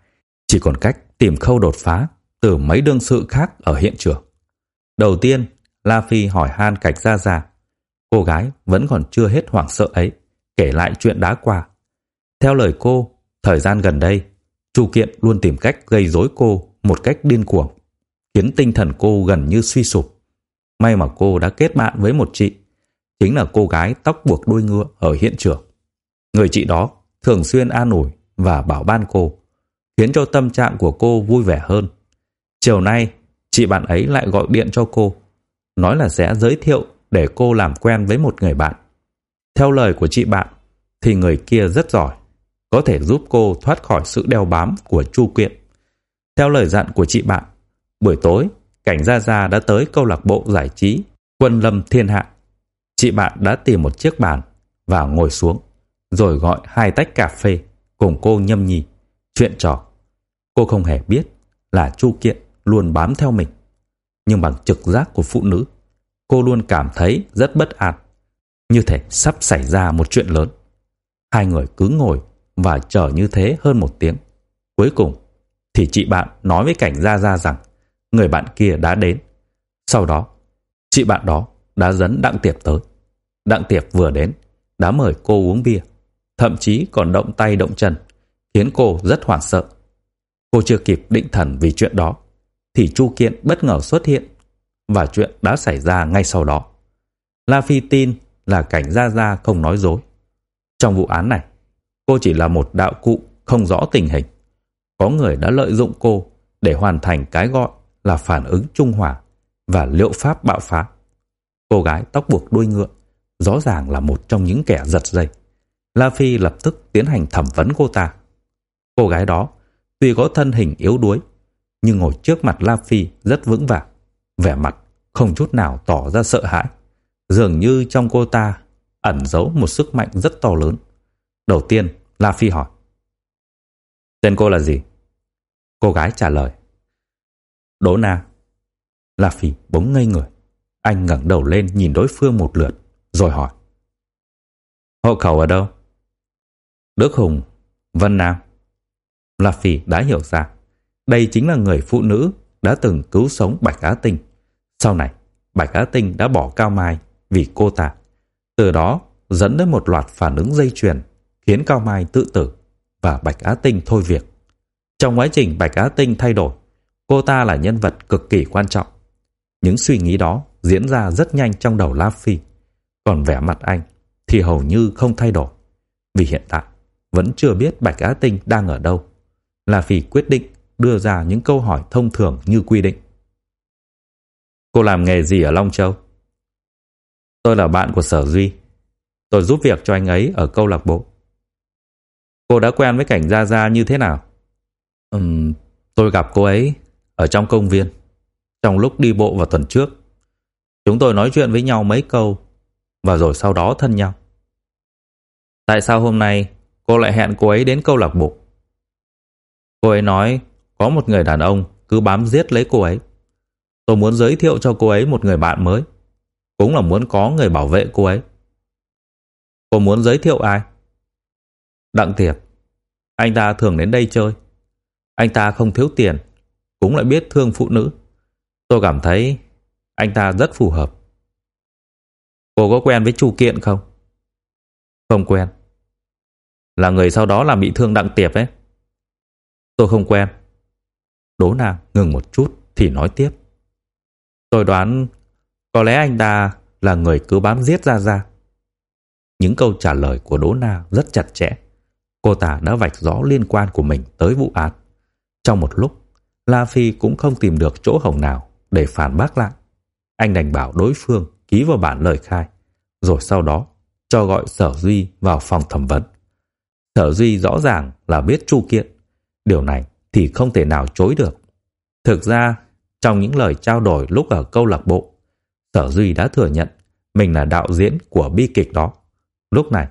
chỉ còn cách tìm khâu đột phá từ mấy đương sự khác ở hiện trường. Đầu tiên, La Phi hỏi han Cạch Gia Gia. Cô gái vẫn còn chưa hết hoảng sợ ấy, kể lại chuyện đã qua. Theo lời cô, thời gian gần đây, Chu Kiện luôn tìm cách gây rối cô một cách điên cuồng, khiến tinh thần cô gần như suy sụp. May mà cô đã kết bạn với một chị, chính là cô gái tóc buộc đuôi ngựa ở hiện trường. Người chị đó thường xuyên an ủi và bảo ban cô, khiến cho tâm trạng của cô vui vẻ hơn. Chiều nay, chị bạn ấy lại gọi điện cho cô, nói là sẽ giới thiệu để cô làm quen với một người bạn. Theo lời của chị bạn, thì người kia rất giỏi, có thể giúp cô thoát khỏi sự đeo bám của Chu Kiện. Theo lời dặn của chị bạn, buổi tối, Cảnh Gia Gia đã tới câu lạc bộ giải trí Quân Lâm Thiên Hạ. Chị bạn đã tìm một chiếc bàn và ngồi xuống, rồi gọi hai tách cà phê cùng cô nhâm nhi, chuyện trò. Cô không hề biết là Chu Kiện luôn bám theo mình. Nhưng bằng trực giác của phụ nữ, cô luôn cảm thấy rất bất an, như thể sắp xảy ra một chuyện lớn. Hai người cứ ngồi và chờ như thế hơn một tiếng. Cuối cùng thì chị bạn nói với Cảnh Gia Gia rằng người bạn kia đã đến. Sau đó, chị bạn đó đã dẫn Đặng Tiệp tới. Đặng Tiệp vừa đến, đã mời cô uống bia, thậm chí còn động tay động chân, khiến cô rất hoảng sợ. Cô chưa kịp định thần vì chuyện đó, thì Chu Kiện bất ngờ xuất hiện và chuyện đã xảy ra ngay sau đó. La Phi tin là cảnh Gia Gia không nói dối. Trong vụ án này, cô chỉ là một đạo cụ không rõ tình hình. Có người đã lợi dụng cô để hoàn thành cái gọi là phản ứng trung hòa và liệu pháp bạo phá. Cô gái tóc buộc đuôi ngựa rõ ràng là một trong những kẻ giật dây. La Phi lập tức tiến hành thẩm vấn cô ta. Cô gái đó tuy có thân hình yếu đuối nhưng ngồi trước mặt La Phi rất vững vàng, vẻ mặt không chút nào tỏ ra sợ hãi. Dường như trong cô ta ẩn giấu một sức mạnh rất to lớn. Đầu tiên, La Phi hỏi. Tên cô là gì? Cô gái trả lời. Đỗ Na. La Phi bỗng ngây người. Anh ngẩng đầu lên nhìn đối phương một lượt, rồi hỏi. Hộ khẩu ở đâu? Đức Hùng, Vân Nam. La Phi đã hiểu ra. Đây chính là người phụ nữ đã từng cứu sống Bạch Á Tinh. Sau này, Bạch Á Tinh đã bỏ Cao Mai vì cô ta. Từ đó dẫn đến một loạt phản ứng dây chuyền khiến Cao Mai tự tử và Bạch Á Tinh thôi việc. Trong quá trình Bạch Á Tinh thay đổi, cô ta là nhân vật cực kỳ quan trọng. Những suy nghĩ đó diễn ra rất nhanh trong đầu La Phi. Còn vẻ mặt anh thì hầu như không thay đổi. Vì hiện tại vẫn chưa biết Bạch Á Tinh đang ở đâu. La Phi quyết định đưa ra những câu hỏi thông thường như quy định. Cô làm nghề gì ở Long Châu? Tôi là bạn của Sở Duy. Tôi giúp việc cho anh ấy ở câu lạc bộ. Cô đã quen với cảnh Gia Gia như thế nào? Ừm, tôi gặp cô ấy ở trong công viên. Trong lúc đi bộ vào tuần trước. Chúng tôi nói chuyện với nhau mấy câu và rồi sau đó thân nhau. Tại sao hôm nay cô lại hẹn cô ấy đến câu lạc bộ? Cô ấy nói có một người đàn ông cứ bám giết lấy cô ấy. Tôi muốn giới thiệu cho cô ấy một người bạn mới. Cũng là muốn có người bảo vệ cô ấy. Cô muốn giới thiệu ai? Đặng Tiệp. Anh ta thường đến đây chơi. Anh ta không thiếu tiền, cũng lại biết thương phụ nữ. Tôi cảm thấy anh ta rất phù hợp. Cô có quen với Chu Kiện không? Không quen. Là người sau đó làm bị thương Đặng Tiệp ấy. Tôi không quen. Đố Nam ngừng một chút thì nói tiếp. Tôi đoán có lẽ anh ta là người cứ bám giết ra ra. Những câu trả lời của Đỗ Na rất chặt chẽ. Cô ta đã vạch rõ liên quan của mình tới vụ án. Trong một lúc, La Phi cũng không tìm được chỗ hổng nào để phản bác lại. Anh đành bảo đối phương ký vào bản lời khai, rồi sau đó cho gọi Sở Duy vào phòng thẩm vấn. Sở Duy rõ ràng là biết chu kiện. Điều này thì không thể nào chối được. Thực ra, trong những lời trao đổi lúc ở câu lạc bộ, Sở Duy đã thừa nhận mình là đạo diễn của bi kịch đó. Lúc này,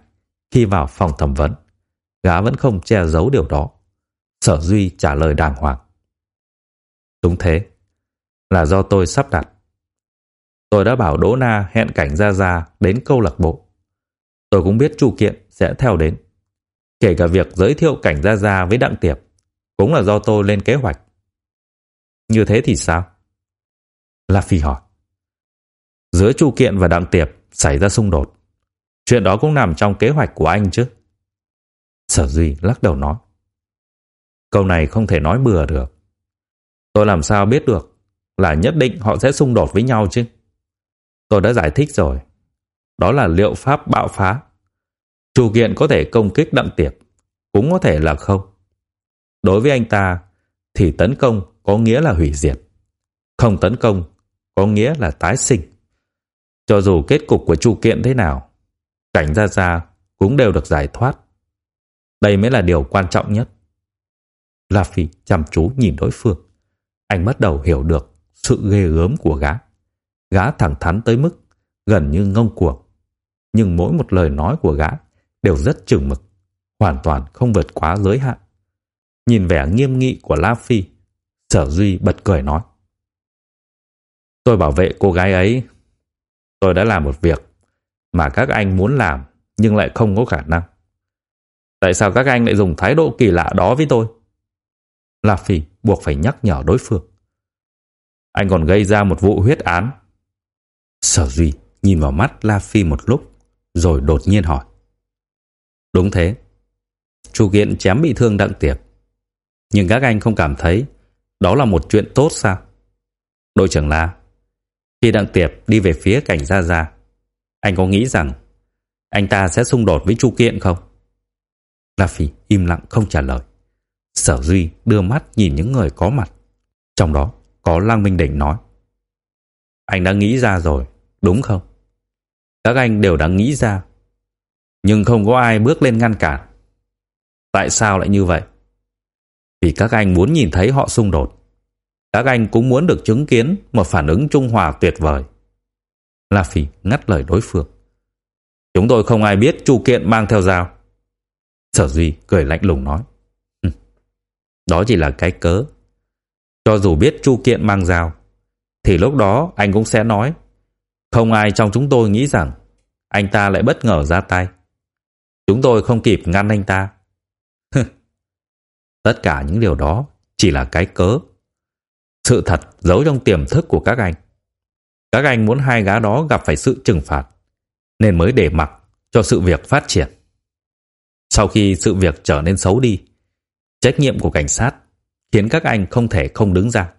khi vào phòng thẩm vấn, gã vẫn không che giấu điều đó. Sở Duy trả lời đàng hoàng. Đúng thế, là do tôi sắp đặt. Tôi đã bảo Đỗ Na hẹn cảnh Gia Gia đến câu lạc bộ. Tôi cũng biết Chu Kiện sẽ theo đến. Kể cả việc giới thiệu cảnh Gia Gia với Đặng Tiệp cũng là do tôi lên kế hoạch. Như thế thì sao? La Phi hỏi. Giữa Chu Kiện và Đặng Tiệp xảy ra xung đột. Chuyện đó cũng nằm trong kế hoạch của anh chứ. Sở Duy lắc đầu nói. Câu này không thể nói bừa được. Tôi làm sao biết được là nhất định họ sẽ xung đột với nhau chứ. Tôi đã giải thích rồi. Đó là liệu pháp bạo phá. Chủ kiện có thể công kích đặng tiệp, cũng có thể là không. Đối với anh ta, thì tấn công có nghĩa là hủy diệt. Không tấn công có nghĩa là tái sinh. Cho dù kết cục của chu kiện thế nào, cảnh ra ra cũng đều được giải thoát. Đây mới là điều quan trọng nhất. La Phi chăm chú nhìn đối phương. Anh bắt đầu hiểu được sự ghê gớm của gã. Gã thẳng thắn tới mức gần như ngông cuồng. Nhưng mỗi một lời nói của gã đều rất chừng mực, hoàn toàn không vượt quá giới hạn. Nhìn vẻ nghiêm nghị của La Phi, Sở Duy bật cười nói. Tôi bảo vệ cô gái ấy. Tôi đã làm một việc mà các anh muốn làm nhưng lại không có khả năng. Tại sao các anh lại dùng thái độ kỳ lạ đó với tôi? La Phi buộc phải nhắc nhở đối phương. Anh còn gây ra một vụ huyết án. Sở Duy nhìn vào mắt La Phi một lúc, rồi đột nhiên hỏi. Đúng thế. Chu Kiện chém bị thương Đặng Tiệp. Nhưng các anh không cảm thấy đó là một chuyện tốt sao? Đội trưởng La, khi Đặng Tiệp đi về phía cảnh Gia Gia, anh có nghĩ rằng anh ta sẽ xung đột với Chu Kiện không? La Phi im lặng không trả lời. Sở Duy đưa mắt nhìn những người có mặt. Trong đó có Lăng Minh Đỉnh nói. Anh đã nghĩ ra rồi, đúng không? Các anh đều đã nghĩ ra. Nhưng không có ai bước lên ngăn cản. Tại sao lại như vậy? Vì các anh muốn nhìn thấy họ xung đột. Các anh cũng muốn được chứng kiến một phản ứng trung hòa tuyệt vời. La Phi ngắt lời đối phương. Chúng tôi không ai biết Chu Kiện mang theo dao. Sở Duy cười lạnh lùng nói. Đó chỉ là cái cớ. Cho dù biết Chu Kiện mang dao, thì lúc đó anh cũng sẽ nói Không ai trong chúng tôi nghĩ rằng anh ta lại bất ngờ ra tay. Chúng tôi không kịp ngăn anh ta. Tất cả những điều đó chỉ là cái cớ. Sự thật giấu trong tiềm thức của các anh. Các anh muốn hai gã đó gặp phải sự trừng phạt, nên mới để mặc cho sự việc phát triển. Sau khi sự việc trở nên xấu đi, trách nhiệm của cảnh sát khiến các anh không thể không đứng ra.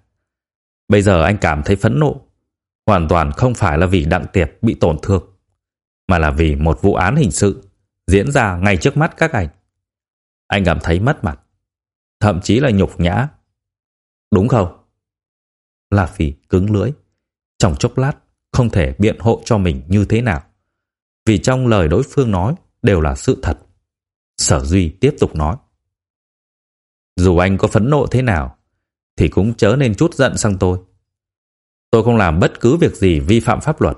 Bây giờ anh cảm thấy phẫn nộ, hoàn toàn không phải là vì Đặng Tiệp bị tổn thương, mà là vì một vụ án hình sự diễn ra ngay trước mắt các anh. Anh cảm thấy mất mặt, thậm chí là nhục nhã. Đúng không? La Phi cứng lưỡi, trong chốc lát không thể biện hộ cho mình như thế nào. Vì trong lời đối phương nói đều là sự thật. Sở Duy tiếp tục nói. Dù anh có phẫn nộ thế nào, thì cũng chớ nên chút giận sang tôi. Tôi không làm bất cứ việc gì vi phạm pháp luật.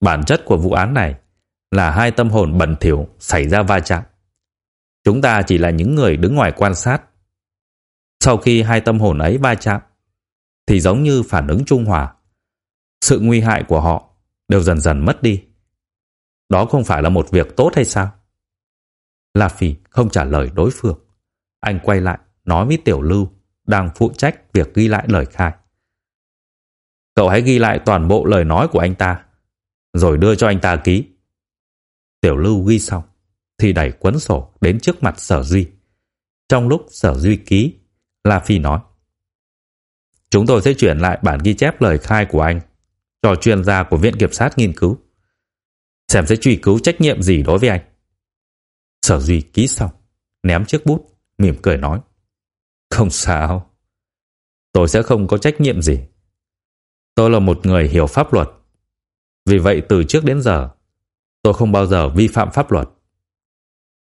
Bản chất của vụ án này là hai tâm hồn bẩn thỉu xảy ra va chạm. Chúng ta chỉ là những người đứng ngoài quan sát. Sau khi hai tâm hồn ấy va chạm, thì giống như phản ứng trung hòa. Sự nguy hại của họ đều dần dần mất đi. Đó không phải là một việc tốt hay sao? La Phi không trả lời đối phương. Anh quay lại nói với Tiểu Lưu đang phụ trách việc ghi lại lời khai. Cậu hãy ghi lại toàn bộ lời nói của anh ta, rồi đưa cho anh ta ký. Tiểu Lưu ghi xong, thì đẩy cuốn sổ đến trước mặt Sở Duy. Trong lúc Sở Duy ký, La Phi nói Chúng tôi sẽ chuyển lại bản ghi chép lời khai của anh cho chuyên gia của Viện Kiểm sát nghiên cứu. Xem sẽ truy cứu trách nhiệm gì đối với anh. Sở Duy ký xong, ném chiếc bút, mỉm cười nói. Không sao. Tôi sẽ không có trách nhiệm gì. Tôi là một người hiểu pháp luật. Vì vậy từ trước đến giờ, tôi không bao giờ vi phạm pháp luật.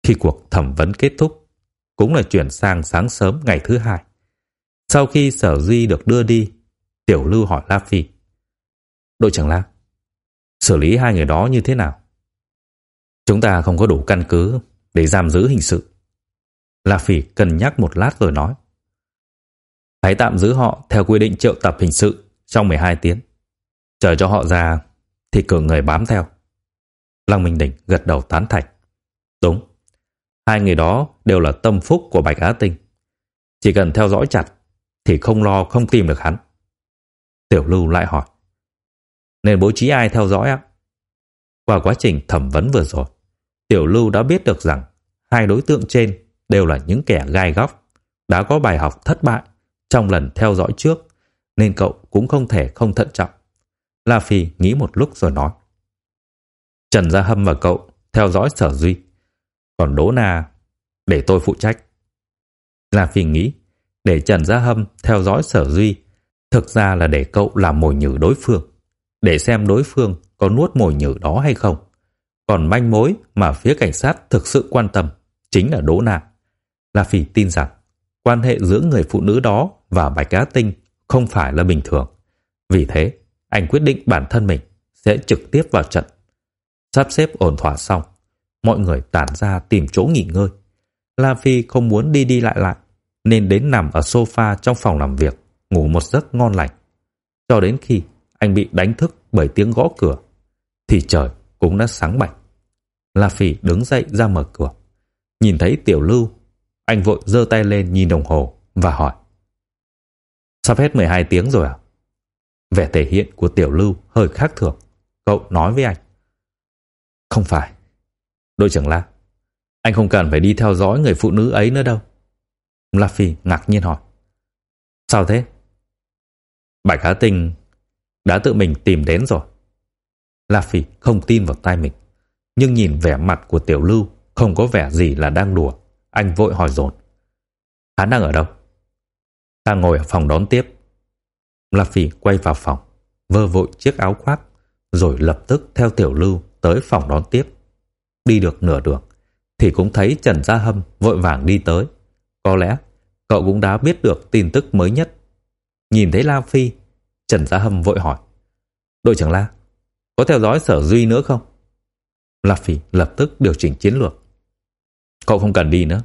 Khi cuộc thẩm vấn kết thúc, cũng là chuyển sang sáng sớm ngày thứ hai. Sau khi Sở Duy được đưa đi, Tiểu Lưu hỏi La Phi. Đội trưởng La, xử lý hai người đó như thế nào? Chúng ta không có đủ căn cứ để giam giữ hình sự. La phi cân nhắc một lát rồi nói. Hãy tạm giữ họ theo quy định triệu tập hình sự trong 12 tiếng. Chờ cho họ ra thì cử người bám theo. Lăng Minh Đỉnh gật đầu tán thành. Đúng, hai người đó đều là tâm phúc của Bạch Á Tinh. Chỉ cần theo dõi chặt thì không lo không tìm được hắn. Tiểu Lưu lại hỏi. Nên bố trí ai theo dõi ạ? Qua quá trình thẩm vấn vừa rồi, Tiểu Lưu đã biết được rằng hai đối tượng trên đều là những kẻ gai góc, đã có bài học thất bại trong lần theo dõi trước, nên cậu cũng không thể không thận trọng. La Phi nghĩ một lúc rồi nói. Trần Gia Hâm và cậu theo dõi Sở Duy, còn Đỗ Na để tôi phụ trách. La Phi nghĩ, để Trần Gia Hâm theo dõi Sở Duy, thực ra là để cậu làm mồi nhử đối phương, để xem đối phương có nuốt mồi nhử đó hay không. Còn manh mối mà phía cảnh sát thực sự quan tâm chính là Đỗ Na. La Phi tin rằng quan hệ giữa người phụ nữ đó và Bạch Cá Tinh không phải là bình thường. Vì thế, anh quyết định bản thân mình sẽ trực tiếp vào trận. Sắp xếp ổn thỏa xong, mọi người tản ra tìm chỗ nghỉ ngơi. La Phi không muốn đi đi lại lại, nên đến nằm ở sofa trong phòng làm việc, ngủ một giấc ngon lành. Cho đến khi anh bị đánh thức bởi tiếng gõ cửa, thì trời cũng đã sáng bạch. La Phi đứng dậy ra mở cửa. Nhìn thấy Tiểu Lưu, anh vội giơ tay lên nhìn đồng hồ và hỏi. Sắp hết 12 tiếng rồi à? Vẻ thể hiện của Tiểu Lưu hơi khác thường. Cậu nói với anh. Không phải. Đội trưởng La, anh không cần phải đi theo dõi người phụ nữ ấy nữa đâu. La Phi ngạc nhiên hỏi. Sao thế? Bạch há Tinh đã tự mình tìm đến rồi. La Phi không tin vào tai mình, nhưng nhìn vẻ mặt của Tiểu Lưu không có vẻ gì là đang đùa. Anh vội hỏi dồn Hắn đang ở đâu? Ta ngồi ở phòng đón tiếp. La Phi quay vào phòng, vơ vội chiếc áo khoác, rồi lập tức theo Tiểu Lưu tới phòng đón tiếp. Đi được nửa đường, thì cũng thấy Trần Gia Hâm vội vàng đi tới. Có lẽ cậu cũng đã biết được tin tức mới nhất. Nhìn thấy La Phi, Trần Gia Hâm vội hỏi. Đội trưởng La, có theo dõi sở duy nữa không? La Phi lập tức điều chỉnh chiến lược. Cậu không cần đi nữa.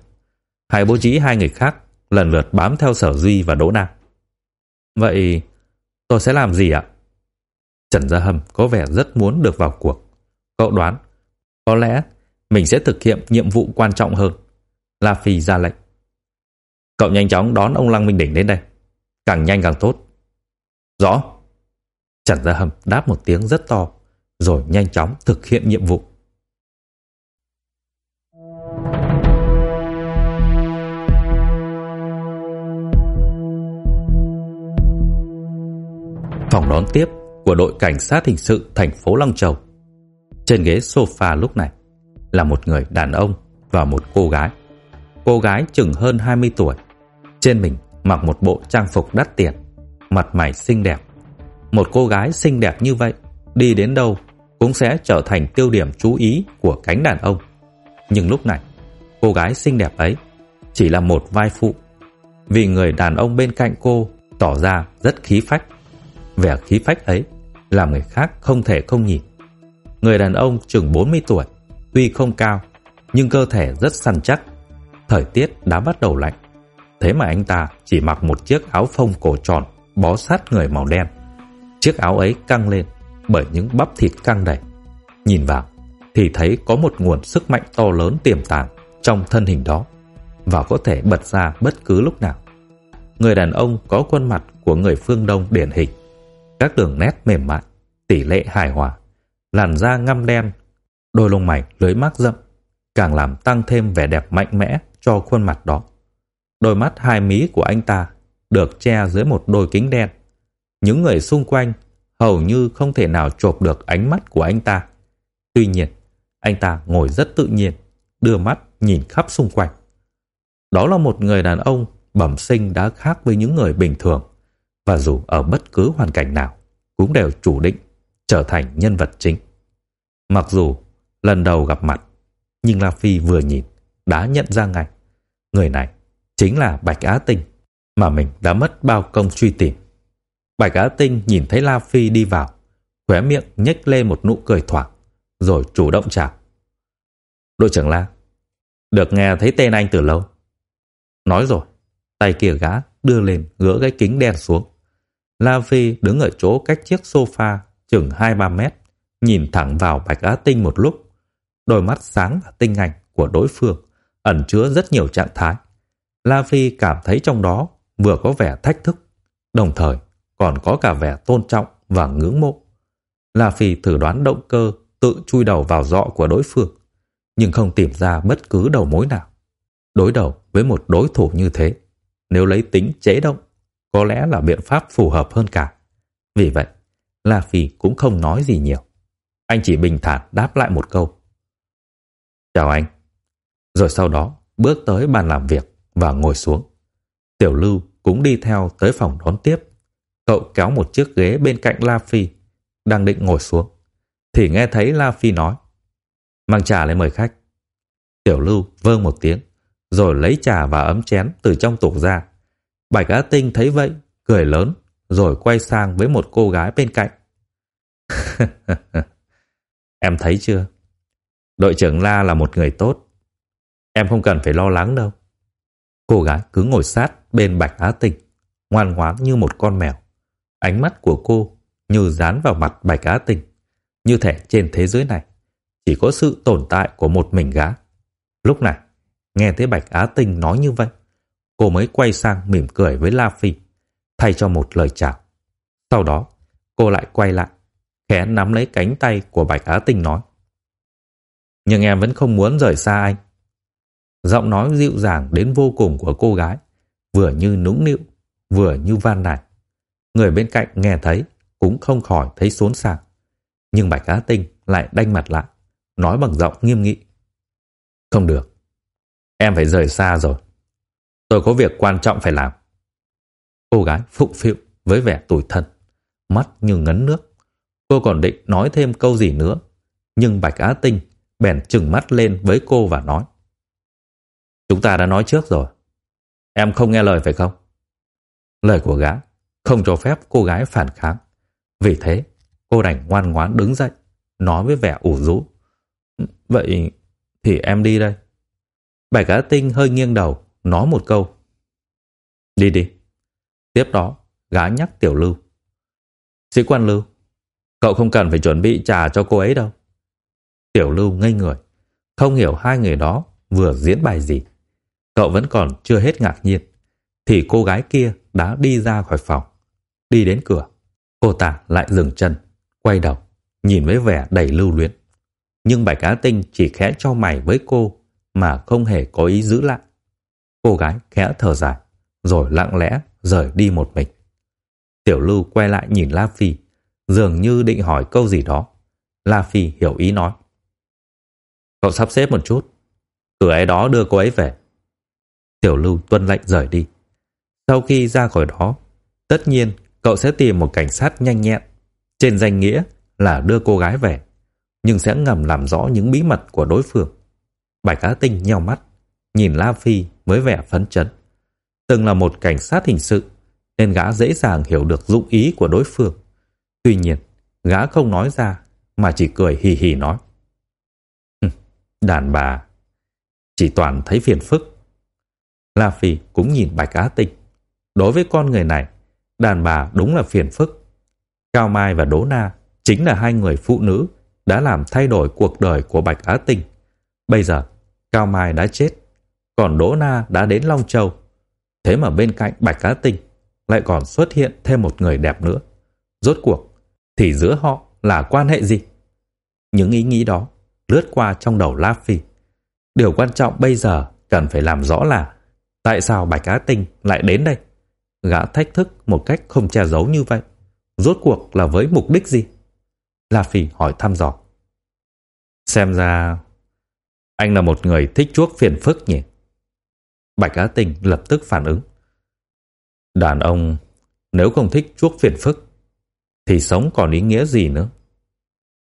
Hãy bố trí hai người khác lần lượt bám theo sở duy và đỗ nam. Vậy tôi sẽ làm gì ạ? Trần Gia Hâm có vẻ rất muốn được vào cuộc. Cậu đoán, có lẽ mình sẽ thực hiện nhiệm vụ quan trọng hơn. La Phi ra lệnh. Cậu nhanh chóng đón ông Lăng Minh Đỉnh đến đây. Càng nhanh càng tốt. Rõ. Trần Gia hầm đáp một tiếng rất to, rồi nhanh chóng thực hiện nhiệm vụ. Phòng đón tiếp của đội cảnh sát hình sự thành phố Long Châu. Trên ghế sofa lúc này là một người đàn ông và một cô gái. Cô gái chừng hơn 20 tuổi, trên mình mặc một bộ trang phục đắt tiền, mặt mày xinh đẹp. Một cô gái xinh đẹp như vậy, đi đến đâu cũng sẽ trở thành tiêu điểm chú ý của cánh đàn ông. Nhưng lúc này, cô gái xinh đẹp ấy chỉ là một vai phụ, vì người đàn ông bên cạnh cô tỏ ra rất khí phách. Vẻ khí phách ấy làm người khác không thể không nhìn. Người đàn ông chừng 40 tuổi, tuy không cao, nhưng cơ thể rất săn chắc. Thời tiết đã bắt đầu lạnh. Thế mà anh ta chỉ mặc một chiếc áo phông cổ tròn bó sát người màu đen. Chiếc áo ấy căng lên bởi những bắp thịt căng đầy. Nhìn vào thì thấy có một nguồn sức mạnh to lớn tiềm tàng trong thân hình đó và có thể bật ra bất cứ lúc nào. Người đàn ông có khuôn mặt của người phương Đông điển hình, các đường nét mềm mại, tỷ lệ hài hòa, làn da ngăm đen, đôi lông mày lưới mắt rậm, càng làm tăng thêm vẻ đẹp mạnh mẽ cho khuôn mặt đó. Đôi mắt hai mí của anh ta được che dưới một đôi kính đen. Những người xung quanh hầu như không thể nào chộp được ánh mắt của anh ta. Tuy nhiên, anh ta ngồi rất tự nhiên, đưa mắt nhìn khắp xung quanh. Đó là một người đàn ông bẩm sinh đã khác với những người bình thường và dù ở bất cứ hoàn cảnh nào cũng đều chủ định trở thành nhân vật chính. Mặc dù lần đầu gặp mặt, nhưng La Phi vừa nhìn đã nhận ra ngay. Người này chính là Bạch Á Tinh mà mình đã mất bao công truy tìm. Bạch Á Tinh nhìn thấy La Phi đi vào, khóe miệng nhếch lên một nụ cười thoảng, rồi chủ động chào. Đội trưởng La, được nghe thấy tên anh từ lâu. Nói rồi, tay kia gã đưa lên gỡ cái kính đen xuống. La Phi đứng ở chỗ cách chiếc sofa chừng 2-3 mét, nhìn thẳng vào Bạch Á Tinh một lúc. Đôi mắt sáng và tinh anh của đối phương ẩn chứa rất nhiều trạng thái. La Phi cảm thấy trong đó vừa có vẻ thách thức, đồng thời còn có cả vẻ tôn trọng và ngưỡng mộ. La Phi thử đoán động cơ tự chui đầu vào dọ của đối phương, nhưng không tìm ra bất cứ đầu mối nào. Đối đầu với một đối thủ như thế, nếu lấy tính chế động, có lẽ là biện pháp phù hợp hơn cả. Vì vậy, La Phi cũng không nói gì nhiều. Anh chỉ bình thản đáp lại một câu. Chào anh. Rồi sau đó bước tới bàn làm việc và ngồi xuống. Tiểu Lưu cũng đi theo tới phòng đón tiếp. Cậu kéo một chiếc ghế bên cạnh La Phi, đang định ngồi xuống. Thì nghe thấy La Phi nói. Mang trà lên mời khách. Tiểu Lưu vâng một tiếng, rồi lấy trà và ấm chén từ trong tủ ra. Bạch Á Tinh thấy vậy, cười lớn, rồi quay sang với một cô gái bên cạnh. em thấy chưa? Đội trưởng La là một người tốt. Em không cần phải lo lắng đâu. Cô gái cứ ngồi sát bên Bạch Á Tinh, ngoan ngoãn như một con mèo. Ánh mắt của cô như dán vào mặt Bạch Á Tinh, như thể trên thế giới này chỉ có sự tồn tại của một mình gã. Lúc này, nghe thấy Bạch Á Tinh nói như vậy, cô mới quay sang mỉm cười với La Phi, thay cho một lời chào. Sau đó, cô lại quay lại, khẽ nắm lấy cánh tay của Bạch Á Tinh nói. Nhưng em vẫn không muốn rời xa anh. Giọng nói dịu dàng đến vô cùng của cô gái, vừa như nũng nịu, vừa như van nài. Người bên cạnh nghe thấy, cũng không khỏi thấy xốn xạc. Nhưng Bạch Á Tinh lại đanh mặt lại, nói bằng giọng nghiêm nghị. Không được, em phải rời xa rồi. Tôi có việc quan trọng phải làm. Cô gái phụng phịu với vẻ tủi thân, mắt như ngấn nước. Cô còn định nói thêm câu gì nữa, nhưng Bạch Á Tinh bèn trừng mắt lên với cô và nói. Chúng ta đã nói trước rồi. Em không nghe lời phải không? Lời của gã không cho phép cô gái phản kháng. Vì thế, cô đành ngoan ngoãn đứng dậy, nói với vẻ ủ rũ. Vậy thì em đi đây. Bạch Á Tinh hơi nghiêng đầu, nói một câu. Đi đi. Tiếp đó, gã nhắc Tiểu Lưu. Sĩ quan Lưu, Cậu không cần phải chuẩn bị trà cho cô ấy đâu. Tiểu Lưu ngây người, không hiểu hai người đó vừa diễn bài gì. Cậu vẫn còn chưa hết ngạc nhiên, thì cô gái kia đã đi ra khỏi phòng. Đi đến cửa, cô ta lại dừng chân, quay đầu, nhìn với vẻ đầy lưu luyến. Nhưng Bạch Á Tinh chỉ khẽ cho mày với cô mà không hề có ý giữ lại. Cô gái khẽ thở dài, rồi lặng lẽ rời đi một mình. Tiểu Lưu quay lại nhìn La Phi, dường như định hỏi câu gì đó. La Phi hiểu ý nói. Cậu sắp xếp một chút, từ ấy đó đưa cô ấy về. Tiểu Lưu tuân lệnh rời đi. Sau khi ra khỏi đó, tất nhiên cậu sẽ tìm một cảnh sát nhanh nhẹn, trên danh nghĩa là đưa cô gái về, nhưng sẽ ngầm làm rõ những bí mật của đối phương. Bạch Á Tinh nheo mắt, nhìn La Phi với vẻ phấn chấn. Từng là một cảnh sát hình sự, nên gã dễ dàng hiểu được dụng ý của đối phương. Tuy nhiên, gã không nói ra, mà chỉ cười hì hì nói. Đàn bà, chỉ toàn thấy phiền phức. La Phi cũng nhìn Bạch Á Tinh. Đối với con người này, đàn bà đúng là phiền phức. Cao Mai và Đỗ Na chính là hai người phụ nữ đã làm thay đổi cuộc đời của Bạch Á Tinh. Bây giờ, Cao Mai đã chết, còn Đỗ Na đã đến Long Châu. Thế mà bên cạnh Bạch cá Tinh lại còn xuất hiện thêm một người đẹp nữa. Rốt cuộc, thì giữa họ là quan hệ gì? Những ý nghĩ đó lướt qua trong đầu La Phi. Điều quan trọng bây giờ cần phải làm rõ là tại sao Bạch cá Tinh lại đến đây? Gã thách thức một cách không che giấu như vậy. Rốt cuộc là với mục đích gì? La Phi hỏi thăm dò. Xem ra anh là một người thích chuốc phiền phức nhỉ? Bạch Á Tinh lập tức phản ứng. Đàn ông nếu không thích chuốc phiền phức thì sống còn ý nghĩa gì nữa?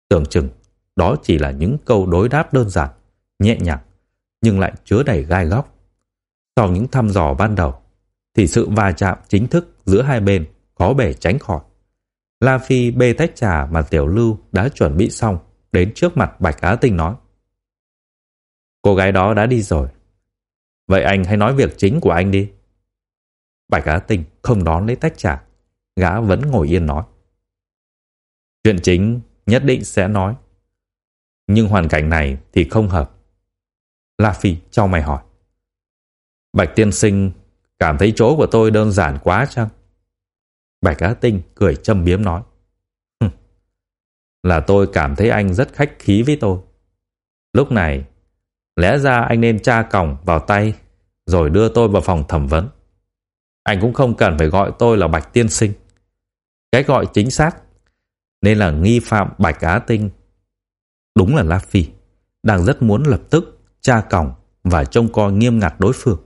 Tưởng chừng đó chỉ là những câu đối đáp đơn giản, nhẹ nhàng nhưng lại chứa đầy gai góc. Sau những thăm dò ban đầu thì sự va chạm chính thức giữa hai bên có bề tránh khỏi. La Phi bê tách trà mà Tiểu Lưu đã chuẩn bị xong đến trước mặt Bạch Á Tinh nói. Cô gái đó đã đi rồi. Vậy anh hãy nói việc chính của anh đi. Bạch Á tình không đón lấy tách trà. Gã vẫn ngồi yên nói. Chuyện chính nhất định sẽ nói. Nhưng hoàn cảnh này thì không hợp. La Phi cho mày hỏi. Bạch tiên sinh cảm thấy chỗ của tôi đơn giản quá chăng? Bạch Á Tinh cười châm biếm nói. Là tôi cảm thấy anh rất khách khí với tôi. Lúc này, lẽ ra anh nên tra còng vào tay rồi đưa tôi vào phòng thẩm vấn. Anh cũng không cần phải gọi tôi là Bạch Tiên Sinh. Cái gọi chính xác nên là nghi phạm Bạch Á Tinh. Đúng là La Phi đang rất muốn lập tức tra còng và trông coi nghiêm ngặt đối phương.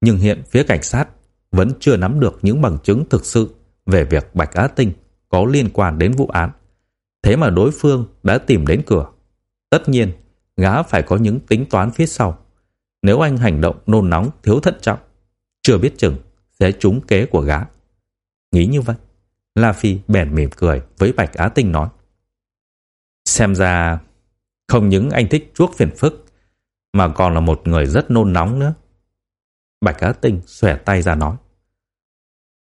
Nhưng hiện phía cảnh sát vẫn chưa nắm được những bằng chứng thực sự về việc Bạch Á Tinh có liên quan đến vụ án. Thế mà đối phương đã tìm đến cửa. Tất nhiên, gã phải có những tính toán phía sau. Nếu anh hành động nôn nóng thiếu thận trọng, chưa biết chừng sẽ trúng kế của gã. Nghĩ như vậy, La Phi bèn mỉm cười với Bạch Á Tinh nói. Xem ra, không những anh thích chuốc phiền phức, mà còn là một người rất nôn nóng nữa. Bạch Á Tinh xòe tay ra nói.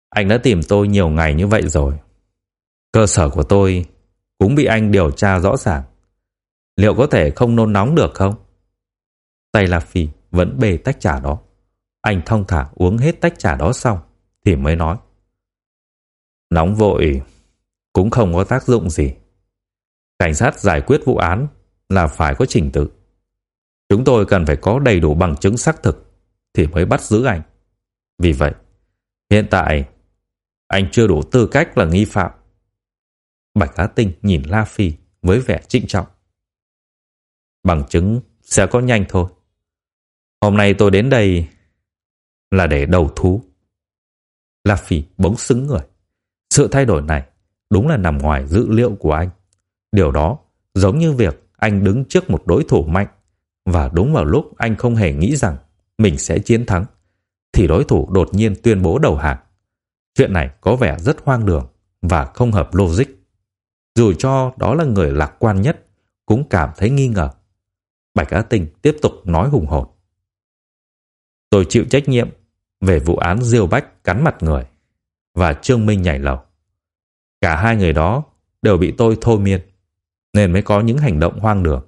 Anh đã tìm tôi nhiều ngày như vậy rồi. Cơ sở của tôi cũng bị anh điều tra rõ ràng. Liệu có thể không nôn nóng được không? Tay La Phi vẫn bê tách trà đó. Anh thong thả uống hết tách trà đó xong thì mới nói. Nóng vội cũng không có tác dụng gì. Cảnh sát giải quyết vụ án là phải có trình tự. Chúng tôi cần phải có đầy đủ bằng chứng xác thực thì mới bắt giữ anh. Vì vậy, hiện tại anh chưa đủ tư cách là nghi phạm. Bạch Á Tinh nhìn La Phi với vẻ trịnh trọng. Bằng chứng sẽ có nhanh thôi. Hôm nay tôi đến đây là để đầu thú. La Phi bỗng xứng người. Sự thay đổi này đúng là nằm ngoài dữ liệu của anh. Điều đó giống như việc anh đứng trước một đối thủ mạnh và đúng vào lúc anh không hề nghĩ rằng mình sẽ chiến thắng, thì đối thủ đột nhiên tuyên bố đầu hàng. Chuyện này có vẻ rất hoang đường và không hợp logic. Dù cho đó là người lạc quan nhất cũng cảm thấy nghi ngờ. Bạch Á Tinh tiếp tục nói hùng hồn. Tôi chịu trách nhiệm về vụ án Diêu Bách cắn mặt người và Trương Minh nhảy lầu. Cả hai người đó đều bị tôi thôi miên, nên mới có những hành động hoang đường.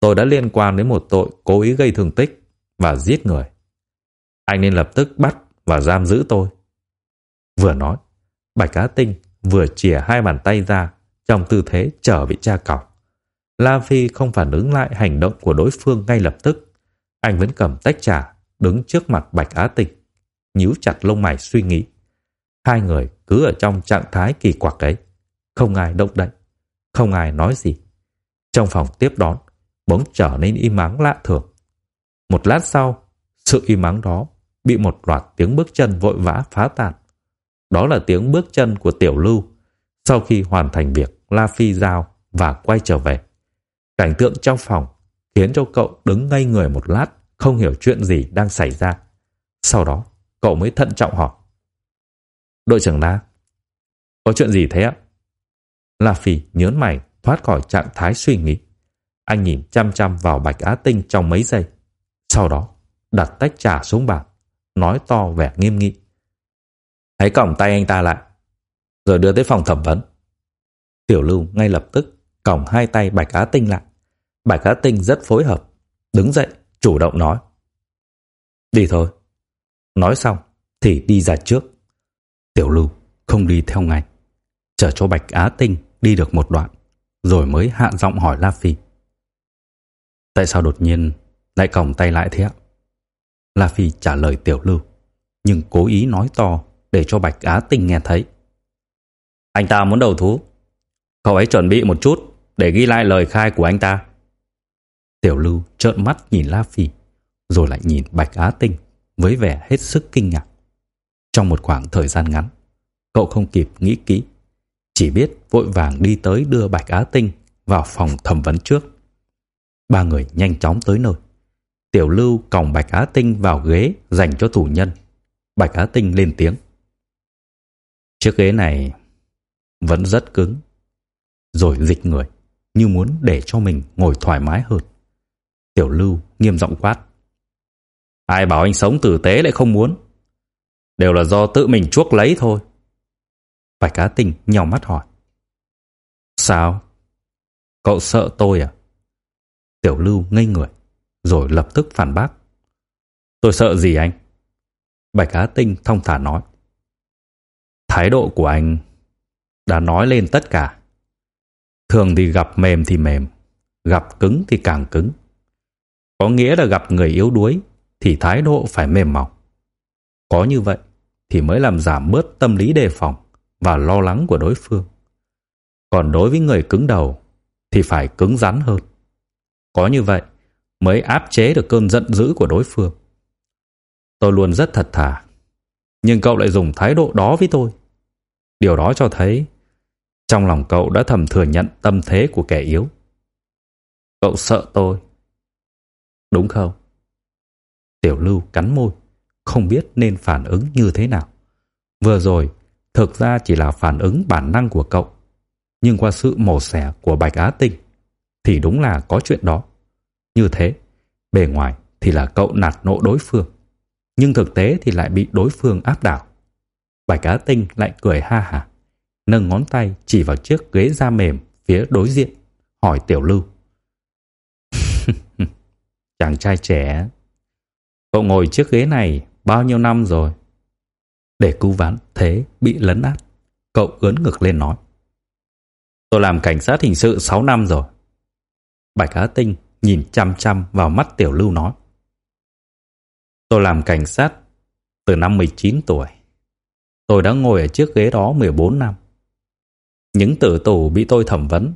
Tôi đã liên quan đến một tội cố ý gây thương tích và giết người. Anh nên lập tức bắt và giam giữ tôi. Vừa nói, Bạch Cá Tinh vừa chìa hai bàn tay ra trong tư thế chờ bị tra cọc. La Phi không phản ứng lại hành động của đối phương ngay lập tức. Anh vẫn cầm tách trà, đứng trước mặt Bạch Á Tinh, nhíu chặt lông mày suy nghĩ. Hai người cứ ở trong trạng thái kỳ quặc ấy, không ai động đậy, không ai nói gì. Trong phòng tiếp đón, bỗng trở nên im ắng lạ thường. Một lát sau, sự im ắng đó bị một loạt tiếng bước chân vội vã phá tan. Đó là tiếng bước chân của Tiểu Lưu sau khi hoàn thành việc La Phi giao và quay trở về. Cảnh tượng trong phòng khiến cho cậu đứng ngây người một lát, không hiểu chuyện gì đang xảy ra. Sau đó, cậu mới thận trọng hỏi. Đội trưởng La, có chuyện gì thế ạ? La Phi nhớn mày thoát khỏi trạng thái suy nghĩ. Anh nhìn chăm chăm vào bạch á tinh trong mấy giây. Sau đó, đặt tách trà xuống bàn, nói to vẻ nghiêm nghị. Hãy còng tay anh ta lại, rồi đưa tới phòng thẩm vấn. Tiểu lưu ngay lập tức còng hai tay bạch á tinh lại. Bạch á tinh rất phối hợp, đứng dậy, chủ động nói. Đi thôi. Nói xong thì đi ra trước. Tiểu lưu không đi theo ngay. Chờ cho bạch á tinh đi được một đoạn, rồi mới hạ giọng hỏi La Phi. Tại sao đột nhiên lại còng tay lại thế ạ? La Phi trả lời Tiểu Lưu, nhưng cố ý nói to để cho Bạch Á Tinh nghe thấy. Anh ta muốn đầu thú. Cậu ấy chuẩn bị một chút để ghi lại lời khai của anh ta. Tiểu Lưu trợn mắt nhìn La Phi, rồi lại nhìn Bạch Á Tinh với vẻ hết sức kinh ngạc. Trong một khoảng thời gian ngắn, cậu không kịp nghĩ kỹ, chỉ biết vội vàng đi tới đưa Bạch Á Tinh vào phòng thẩm vấn trước. Ba người nhanh chóng tới nơi. Tiểu Lưu còng Bạch Á Tinh vào ghế dành cho tù nhân. Bạch Á Tinh lên tiếng. Chiếc ghế này vẫn rất cứng. Rồi dịch người, như muốn để cho mình ngồi thoải mái hơn. Tiểu Lưu nghiêm giọng quát. Ai bảo anh sống tử tế lại không muốn? Đều là do tự mình chuốc lấy thôi. Bạch Á Tinh nhau mắt hỏi. Sao? Cậu sợ tôi à? Tiểu Lưu ngây người, rồi lập tức phản bác. Tôi sợ gì anh? Bạch Á Tinh thông thả nói. Thái độ của anh đã nói lên tất cả. Thường thì gặp mềm thì mềm, gặp cứng thì càng cứng. Có nghĩa là gặp người yếu đuối thì thái độ phải mềm mỏng. Có như vậy thì mới làm giảm bớt tâm lý đề phòng và lo lắng của đối phương. Còn đối với người cứng đầu thì phải cứng rắn hơn. Có như vậy mới áp chế được cơn giận dữ của đối phương. Tôi luôn rất thật thà, nhưng cậu lại dùng thái độ đó với tôi. Điều đó cho thấy trong lòng cậu đã thầm thừa nhận tâm thế của kẻ yếu. Cậu sợ tôi. Đúng không? Tiểu Lưu cắn môi, không biết nên phản ứng như thế nào. Vừa rồi, thực ra chỉ là phản ứng bản năng của cậu. Nhưng qua sự mổ xẻ của Bạch Á Tinh, thì đúng là có chuyện đó. Như thế, bề ngoài thì là cậu nạt nộ đối phương, nhưng thực tế thì lại bị đối phương áp đảo. Bạch Á Tinh lại cười ha hả, nâng ngón tay chỉ vào chiếc ghế da mềm phía đối diện, hỏi Tiểu Lưu. Chàng trai trẻ, cậu ngồi chiếc ghế này bao nhiêu năm rồi? Để cứu vãn thế bị lấn át, cậu ướn ngực lên nói. Tôi làm cảnh sát hình sự 6 năm rồi. Bạch Á Tinh nhìn chăm chăm vào mắt Tiểu Lưu nói. Tôi làm cảnh sát từ năm 19 tuổi. Tôi đã ngồi ở chiếc ghế đó 14 năm. Những tử tù bị tôi thẩm vấn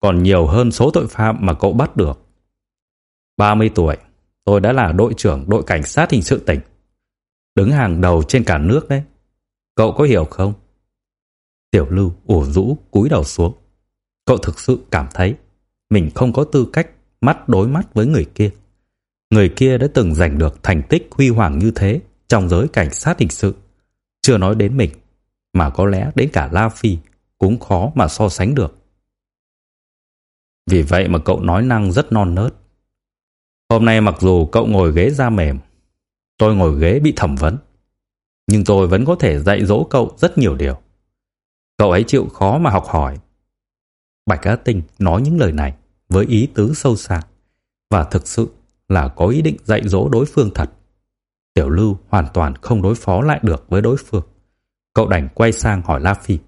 còn nhiều hơn số tội phạm mà cậu bắt được. 30 tuổi, tôi đã là đội trưởng đội cảnh sát hình sự tỉnh. Đứng hàng đầu trên cả nước đấy. Cậu có hiểu không? Tiểu Lưu ủ rũ cúi đầu xuống. Cậu thực sự cảm thấy mình không có tư cách mắt đối mắt với người kia. Người kia đã từng giành được thành tích huy hoàng như thế trong giới cảnh sát hình sự. Chưa nói đến mình, mà có lẽ đến cả La Phi cũng khó mà so sánh được. Vì vậy mà cậu nói năng rất non nớt. Hôm nay mặc dù cậu ngồi ghế da mềm, tôi ngồi ghế bị thẩm vấn, nhưng tôi vẫn có thể dạy dỗ cậu rất nhiều điều. Cậu ấy chịu khó mà học hỏi. Bạch Á Tinh nói những lời này với ý tứ sâu xa và thực sự là có ý định dạy dỗ đối phương thật. Tiểu Lưu hoàn toàn không đối phó lại được với đối phương. Cậu đành quay sang hỏi La Phi.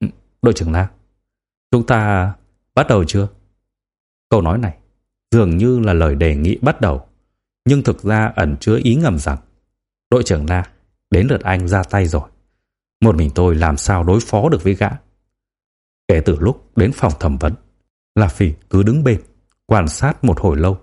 Ừ, đội trưởng La, chúng ta bắt đầu chưa? Câu nói này dường như là lời đề nghị bắt đầu, nhưng thực ra ẩn chứa ý ngầm rằng đội trưởng La, đến lượt anh ra tay rồi. Một mình tôi làm sao đối phó được với gã. Kể từ lúc đến phòng thẩm vấn, La Phi cứ đứng bên, quan sát một hồi lâu